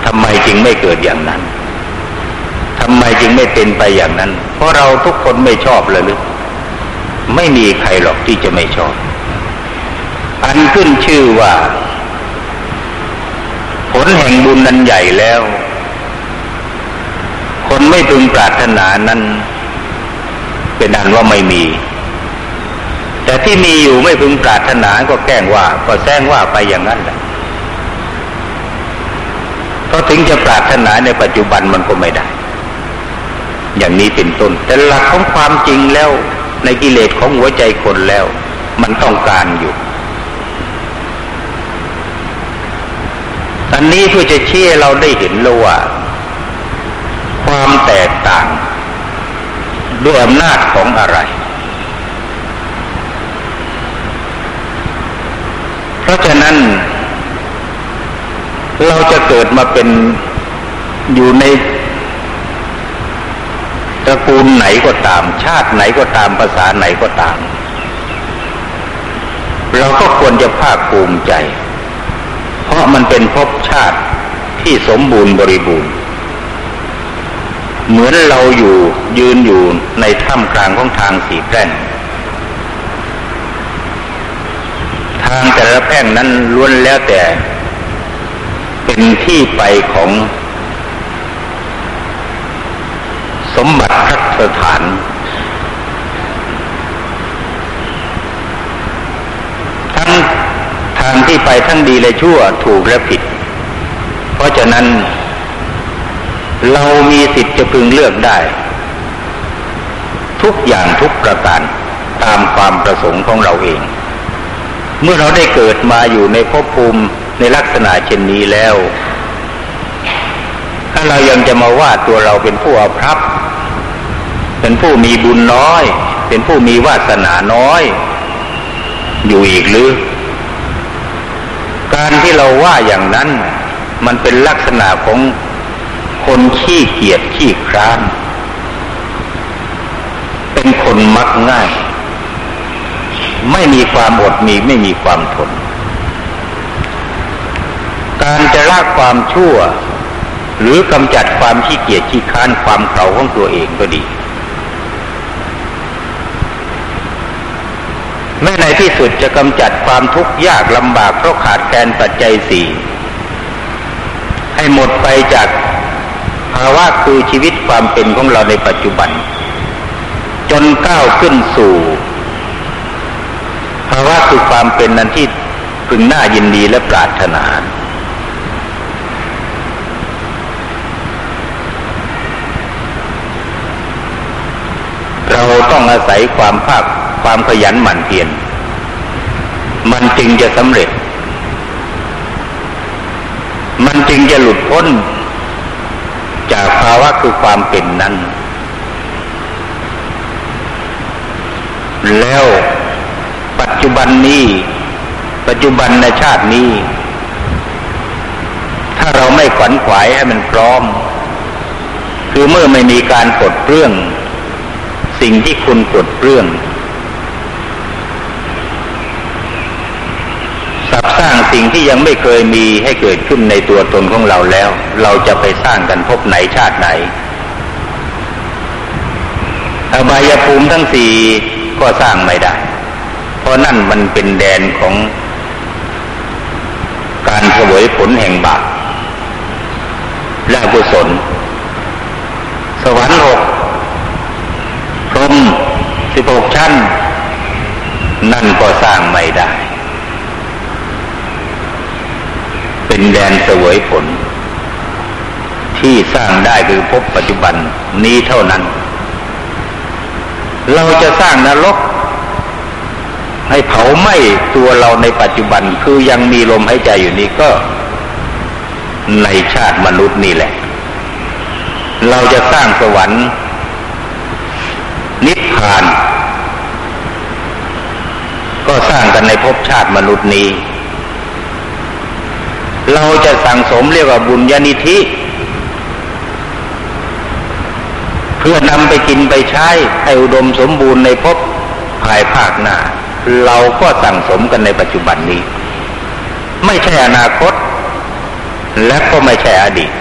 ทำไมจึงไม่เกิดอย่างนั้นทำไมจึงไม่เป็นไปอย่างนั้น เพราะเราทุกคนไม่ชอบเลยหรือไม่มีใครหรอกที่จะไม่ชอบ อันขึ้นชื่อว่า ผลแห่งบุญนั้นใหญ่แล้ว คนไม่พึงปรารถนานั้น เป็นอันว่าไม่มี แต่ที่มีอยู่ไม่พึงปรารถนาก็แกล้งว่า ก็แซงว่าไปอย่างนั้นแหละก็ถึงจะปรารถนาในปัจจุบันมันก็ไม่ได้ อย่างนี้เป็นต้น แต่หลักของความจริงแล้ว ในกิเลสของหัวใจคนแล้ว มันต้องการอยู่อันนี้เพื่อจะเชี่ยเราได้เห็นแล้วว่า ความแตกต่าง ด้วยอำนาจของอะไร เพราะฉะนั้น เราจะเกิดมาเป็นอยู่ในตระกูลไหนก็ตาม ชาติไหนก็ตามภาษาไหนก็ตาม เราก็ควรจะภาคภูมิใจ เพราะมันเป็นภพชาติที่สมบูรณ์บริบูรณ์ เหมือนเราอยู่ยืนอยู่ในถ้ำกลางของทางสีแพร่ง ทางแต่ละแพร่งนั้นล้วนแล้วแต่ เป็นที่ไปของ สมบัติพัสถาน ทั้งทางที่ไปทั้งดีและชั่วถูกและผิด เพราะฉะนั้น เรามีสิทธิ์จะพึงเลือกได้ ทุกอย่างทุกประการตามความประสงค์ของเราเอง เมื่อเราได้เกิดมาอยู่ในภพภูมิในลักษณะเช่นนี้แล้ว ถ้าเรายังจะมาว่าตัวเราเป็นผู้อาภัพเป็นผู้มีบุญน้อย เป็นผู้มีวาสนาน้อย อยู่อีกหรือ การที่เราว่าอย่างนั้น มันเป็นลักษณะของ คนขี้เกียจขี้คร้าน เป็นคนมักง่าย ไม่มีความอดมีไม่มีความทน การจะละความชั่ว หรือกำจัดความขี้เกียจขี้ค้านความเก่าของตัวเองก็ดี แม้ในที่สุดจะกำจัดความทุกข์ยากลำบากเพราะขาดแคลนปัจจัยสี่ให้หมดไปจากาวะคือชีวิตความเป็นของเราในปัจจุบัน จนก้าวขึ้นสู่ ภาวะคือความเป็นนั้นที่พึงน่ายินดีและปรารถนา เราต้องอาศัยความภาคความขยันหมั่นเพียรมันจึงจะสำเร็จ มันจึงจะหลุดพ้น จากภาวะคือความเป็นนั้น แล้วปัจจุบันนี้ ปัจจุบันในชาตินี้ ถ้าเราไม่ขวัญขวายให้มันพร้อม คือเมื่อไม่มีการกดเรื่อง สิ่งที่คุณกดเรื่องสิ่งที่ยังไม่เคยมีให้เกิดขึ้นในตัวตนของเราแล้ว เราจะไปสร้างกันพบไหนชาติไหน อบายภูมิทั้งสี่ก็สร้างไม่ได้ เพราะนั่นมันเป็นแดนของการเสวยผลแห่งบาปและกุศล สวรรค์หกพรหมสิบหกชั้น นั่นก็สร้างไม่ได้ เป็นแดนเสวยผล ที่สร้างได้คือพบปัจจุบันนี้เท่านั้น เราจะสร้างนรก ให้เผาไหม้ตัวเราในปัจจุบันคือยังมีลมหายใจอยู่นี่ก็ในชาติมนุษย์นี่แหละ เราจะสร้างสวรรค์ นิพพาน ก็สร้างกันในภพชาติมนุษย์นี้ เราจะสั่งสมเรียกว่าบุญญาณิธิ เพื่อนำไปกินไปใช้ให้อุดมสมบูรณ์ในภพภายภาคหน้า เราก็สั่งสมกันในปัจจุบันนี้ ไม่ใช่อนาคต และก็ไม่ใช่อดีต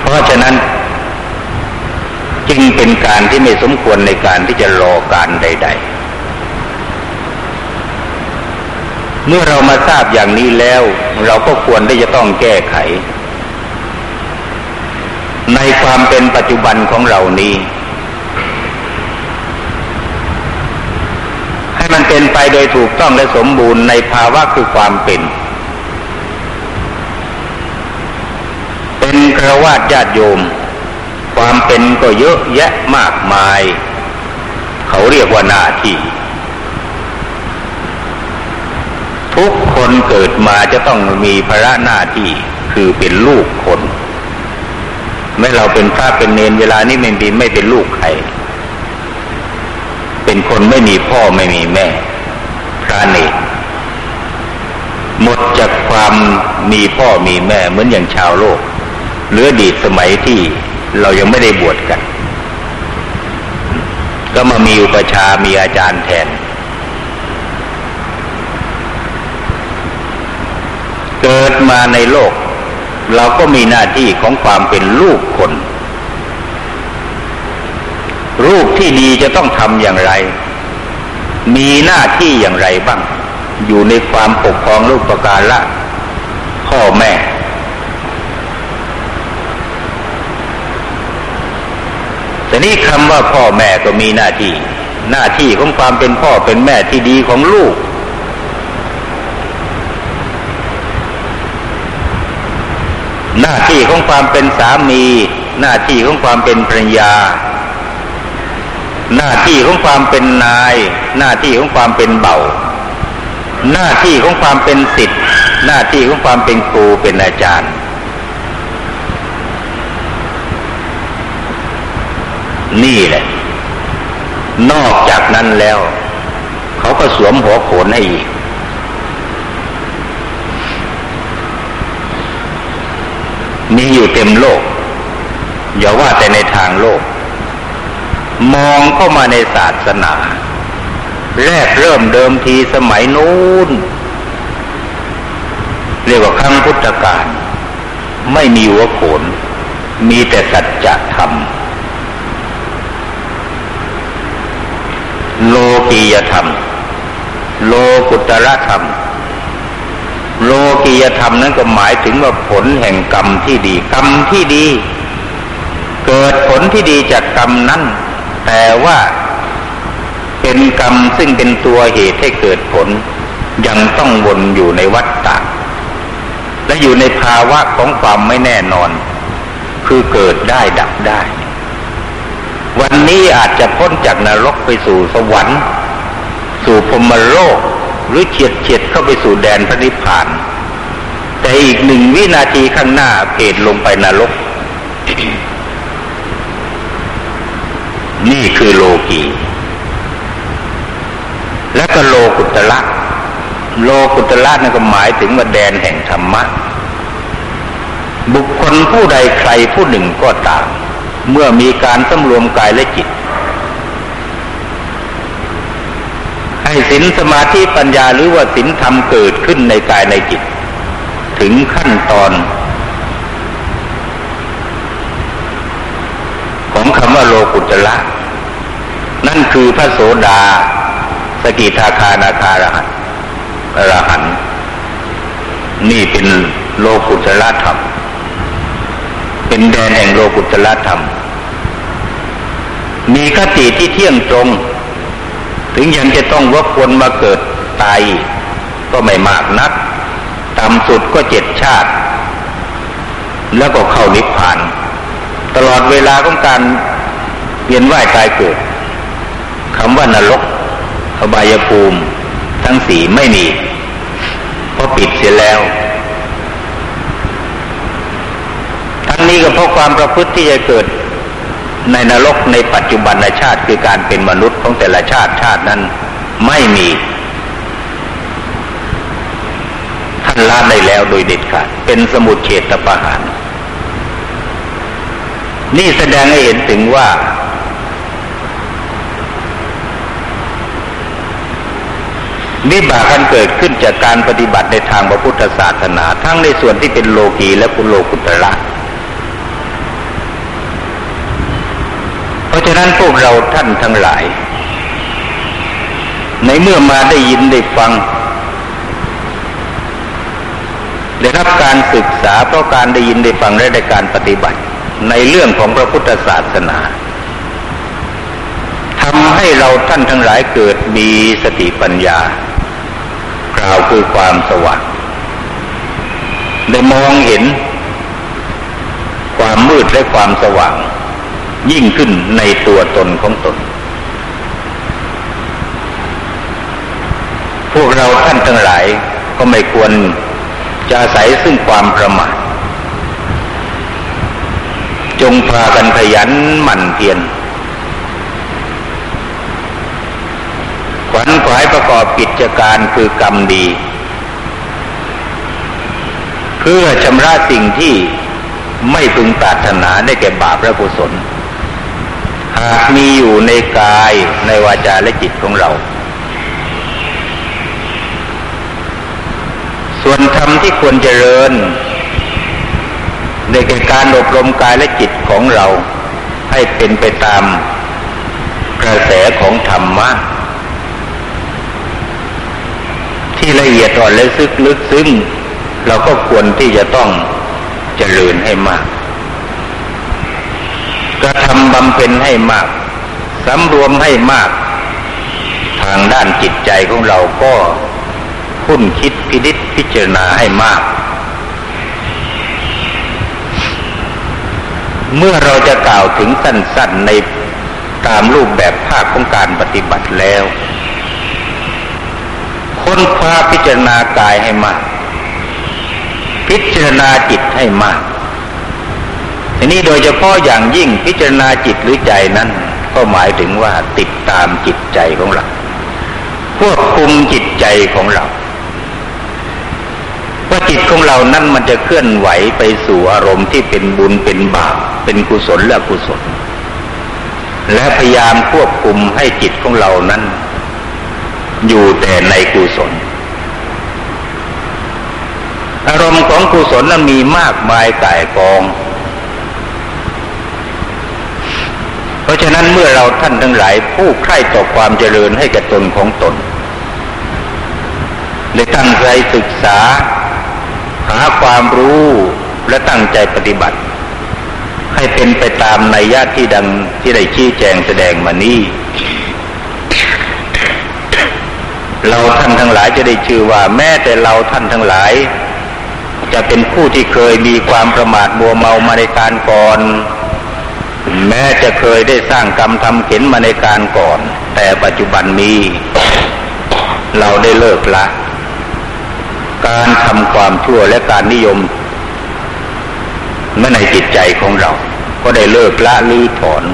เพราะฉะนั้น จึงเป็นการที่ไม่สมควรในการที่จะรอการใด ๆ เมื่อเรามาทราบอย่างนี้แล้ว เราก็ควรที่จะต้องแก้ไข ในความเป็นปัจจุบันของเรานี้ ให้มันเป็นไปโดยถูกต้องและสมบูรณ์ในภาวะคือความเป็น เป็นครวาดญาติโยม ความเป็นก็เยอะแยะมากมาย เขาเรียกว่าหน้าที่ทุกคนเกิดมาจะต้องมีภาระหน้าที่คือเป็นลูกคน ไม่เราเป็นพระเป็นเนนเวลานี้ไม่เป็นไม่เป็นลูกใคร เป็นคนไม่มีพ่อไม่มีแม่ พระเนรหมดจากความมีพ่อมีแม่เหมือนอย่างชาวโลกหรือดีสมัยที่เรายังไม่ได้บวชกัน ก็มามีอุปชามีอาจารย์แทน เกิดมาในโลก เราก็มีหน้าที่ของความเป็นลูกคน รูปที่ดีจะต้องทำอย่างไร มีหน้าที่อย่างไรบ้าง อยู่ในความปกครองลูกประการละพ่อแม่ แต่นี่คำว่าพ่อแม่ก็มีหน้าที่ หน้าที่ของความเป็นพ่อเป็นแม่ที่ดีของลูก หน้าที่ของความเป็นสามี หน้าที่ของความเป็นภรรยา หน้าที่ของความเป็นนาย หน้าที่ของความเป็นเบ่า หน้าที่ของความเป็นสิทธิ์หน้าที่ของความเป็นครูเป็นอาจารย์ นี่แหละ นอกจากนั้นแล้ว เขาก็สวมหัวโขนให้อีก มีอยู่เต็มโลก อย่าว่าแต่ในทางโลก มองเข้ามาในศาสนา แรกเริ่มเดิมทีสมัยนู้นเรียกว่าครั้งพุทธกาลไม่มีหัวโขนมีแต่สัจธรรม โลกียธรรม โลกุตระธรรม โลกียธรรมนั้นก็หมายถึงว่าผลแห่งกรรมที่ดี กรรมที่ดี เกิดผลที่ดีจากกรรมนั้น แต่ว่าเป็นกรรมซึ่งเป็นตัวเหตุให้เกิดผล ยังต้องวนอยู่ในวัฏฏะและอยู่ในภาวะของความไม่แน่นอน คือเกิดได้ดับได้ วันนี้อาจจะพ้นจากนรกไปสู่สวรรค์ สู่พรมโลก หรือเฉียดเฉียดเข้าไปสู่แดนพระนิพพาน แต่อีกหนึ่งวินาทีข้างหน้าเพดลงไปนรก นี่คือโลกีและก็โลกุตละโลกุตละนั่นก็หมายถึงว่าแดนแห่งธรรมะ บุคคลผู้ใดใครผู้หนึ่งก็ตาม เมื่อมีการสำรวมกายและจิต ให้ศีลสมาธิปัญญาหรือว่าศีลธรรมเกิดขึ้นในกายในจิต ถึงขั้นตอน ของคำว่าโลกุตละ นั่นคือพระโสดา สกิทาคานาคารหันอรหันนี่เป็นโลกุตละธรรม เป็นแดนแห่งโลกุตละธรรม มีคติที่เที่ยงตรง ถึงยังจะต้องวกวนมาเกิดตายก็ไม่มากนัก ต่ำสุดก็เจ็ดชาติ แล้วก็เข้านิพพาน ตลอดเวลาของการเวียนว่ายตายเกิดคำว่านรกอบายภูมิ ทั้งสี่ไม่มีเพราะปิดเสียแล้ว ทั้งนี้ก็เพราะความประพฤติที่จะเกิด ในนรกในปัจจุบันชาติคือการเป็นมนุษย์ของแต่ละชาติชาตินั้นไม่มี ท่านละได้แล้วโดยเด็ดขาด เป็นสมุดเฉตประหาร นี่แสดงให้เห็นถึงว่า วิบากกันเกิดขึ้นจากการปฏิบัติในทางพระพุทธศาสนา ทั้งในส่วนที่เป็นโลกีและกุโลกุตระ เพราะฉะนั้นพวกเราท่านทั้งหลาย ในเมื่อมาได้ยินได้ฟัง ได้รับการศึกษาเพราะการได้ยินได้ฟังและได้การปฏิบัติ ในเรื่องของพระพุทธศาสนาทำให้เราท่านทั้งหลายเกิดมีสติปัญญากล่าวคือความสว่างได้มองเห็นความมืดและความสว่าง ยิ่งขึ้นในตัวตนของตน พวกเราท่านทั้งหลายก็ไม่ควรจะอาศัยซึ่งความประมาทจงพากันขยันหมั่นเพียรขวัญขวายประกอบกิจการคือกรรมดี เพื่อชำระสิ่งที่ไม่พึงปรารถนาได้แก่บาปและกุศล หากมีอยู่ในกายในวาจาและจิตของเรา ส่วนธรรมที่ควรเจริญ ในการอบรมกายและจิตของเรา ให้เป็นไปตามกระแสของธรรมะที่ละเอียดอ่อนและซึกลึกซึ้งเราก็ควรที่จะต้องเจริญให้มากก ระทำบำเพ็ญให้มากสำรวมให้มาก ทางด้านจิตใจของเราก็คุ้นคิดพินิษพิจารณาให้มาก เมื่อเราจะกล่าวถึงสั้นๆในตามรูปแบบภาคของการปฏิบัติแล้ว ค้นคว้าพิจารณากายให้มาก พิจารณาจิตให้มาก ทีนี้โดยเฉพาะอย่างยิ่งพิจารณาจิตหรือใจนั้น ก็หมายถึงว่าติดตามจิตใจของเราควบคุมจิตใจของเรา ว่าจิตของเรานั้นมันจะเคลื่อนไหวไปสู่อารมณ์ที่เป็นบุญเป็นบาปเป็นกุศลและกุศล และพยายามควบคุมให้จิตของเรานั้น อยู่แต่ในกุศลอารมณ์ของกุศลนั้นมีมากมายก่ายกอง เพราะฉะนั้นเมื่อเราท่านทั้งหลายผู้ใคร่ต่อความเจริญให้กับตนของตนได้ตั้งใจศึกษา หาความรู้และตั้งใจปฏิบัติ ให้เป็นไปตามในญาติที่ดังที่ได้ชี้แจงแสดงมานี้เราท่านทั้งหลายจะได้ชื่อว่าแม้แต่เราท่านทั้งหลาย จะเป็นผู้ที่เคยมีความประมาทบัวเมามาในการก่อน แม้จะเคยได้สร้างกรรมทำเข็นมาในการก่อน แต่ปัจจุบันนี้ เราได้เลิกละ การทำความชั่วและการนิยมเมื่อในจิตใจของเรา ก็ได้เลิกละลือถอน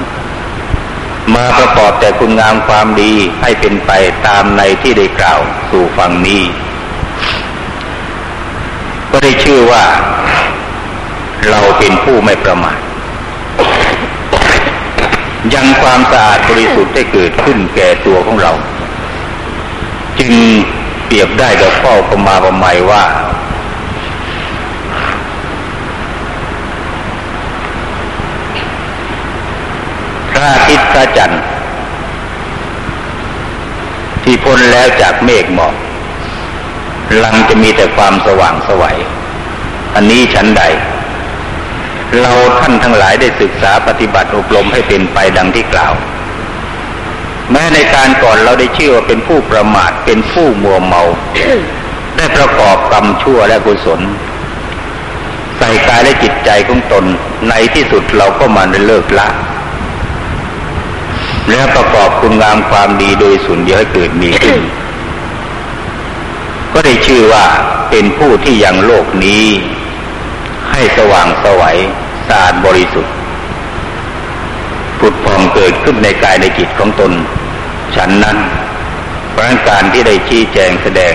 มาประกอบแต่คุณงามความดีให้เป็นไปตามในที่ได้กล่าวสู่ฝั่งนี้ ก็ได้ชื่อว่า เราเป็นผู้ไม่ประมาท ยังความสะอาดบริสุทธิ์ได้เกิดขึ้นแก่ตัวของเรา จึงเปรียบได้กับข้อประมาประไมยว่า พระอาทิตย์พระจันทร์ที่พ้นแล้วจากเมฆหมอกลังจะมีแต่ความสว่างสวัย อันนี้ชั้นใด เราท่านทั้งหลายได้ศึกษาปฏิบัติอบรมให้เป็นไปดังที่กล่าว แม้ในการก่อนเราได้ชื่อว่าเป็นผู้ประมาทเป็นผู้มัวเมา ได้ประกอบกรรมชั่วและกุศล ใส่กายและจิตใจของตนในที่สุดเราก็มาได้เลิกละและประกอบคุณงามความดีโดยสุนเยอะเกิดมีขึ้นก็ได้ชื่อว่าเป็นผู้ที่ยังโลกนี้ ให้สว่างสวัยสะอาดบริสุทธิ์ผุดผ่องเกิดขึ้นในกายในจิตของตน ฉันนั้นพระการที่ได้ชี้แจงแสดง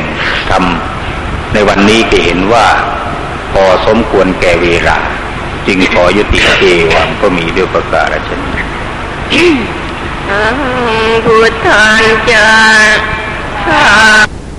ทำในวันนี้ก็เห็นว่า พอสมควรแก่เวลาจึงขอยุติเอวังก็มีด้วยประกาศชนีพุทธันจะ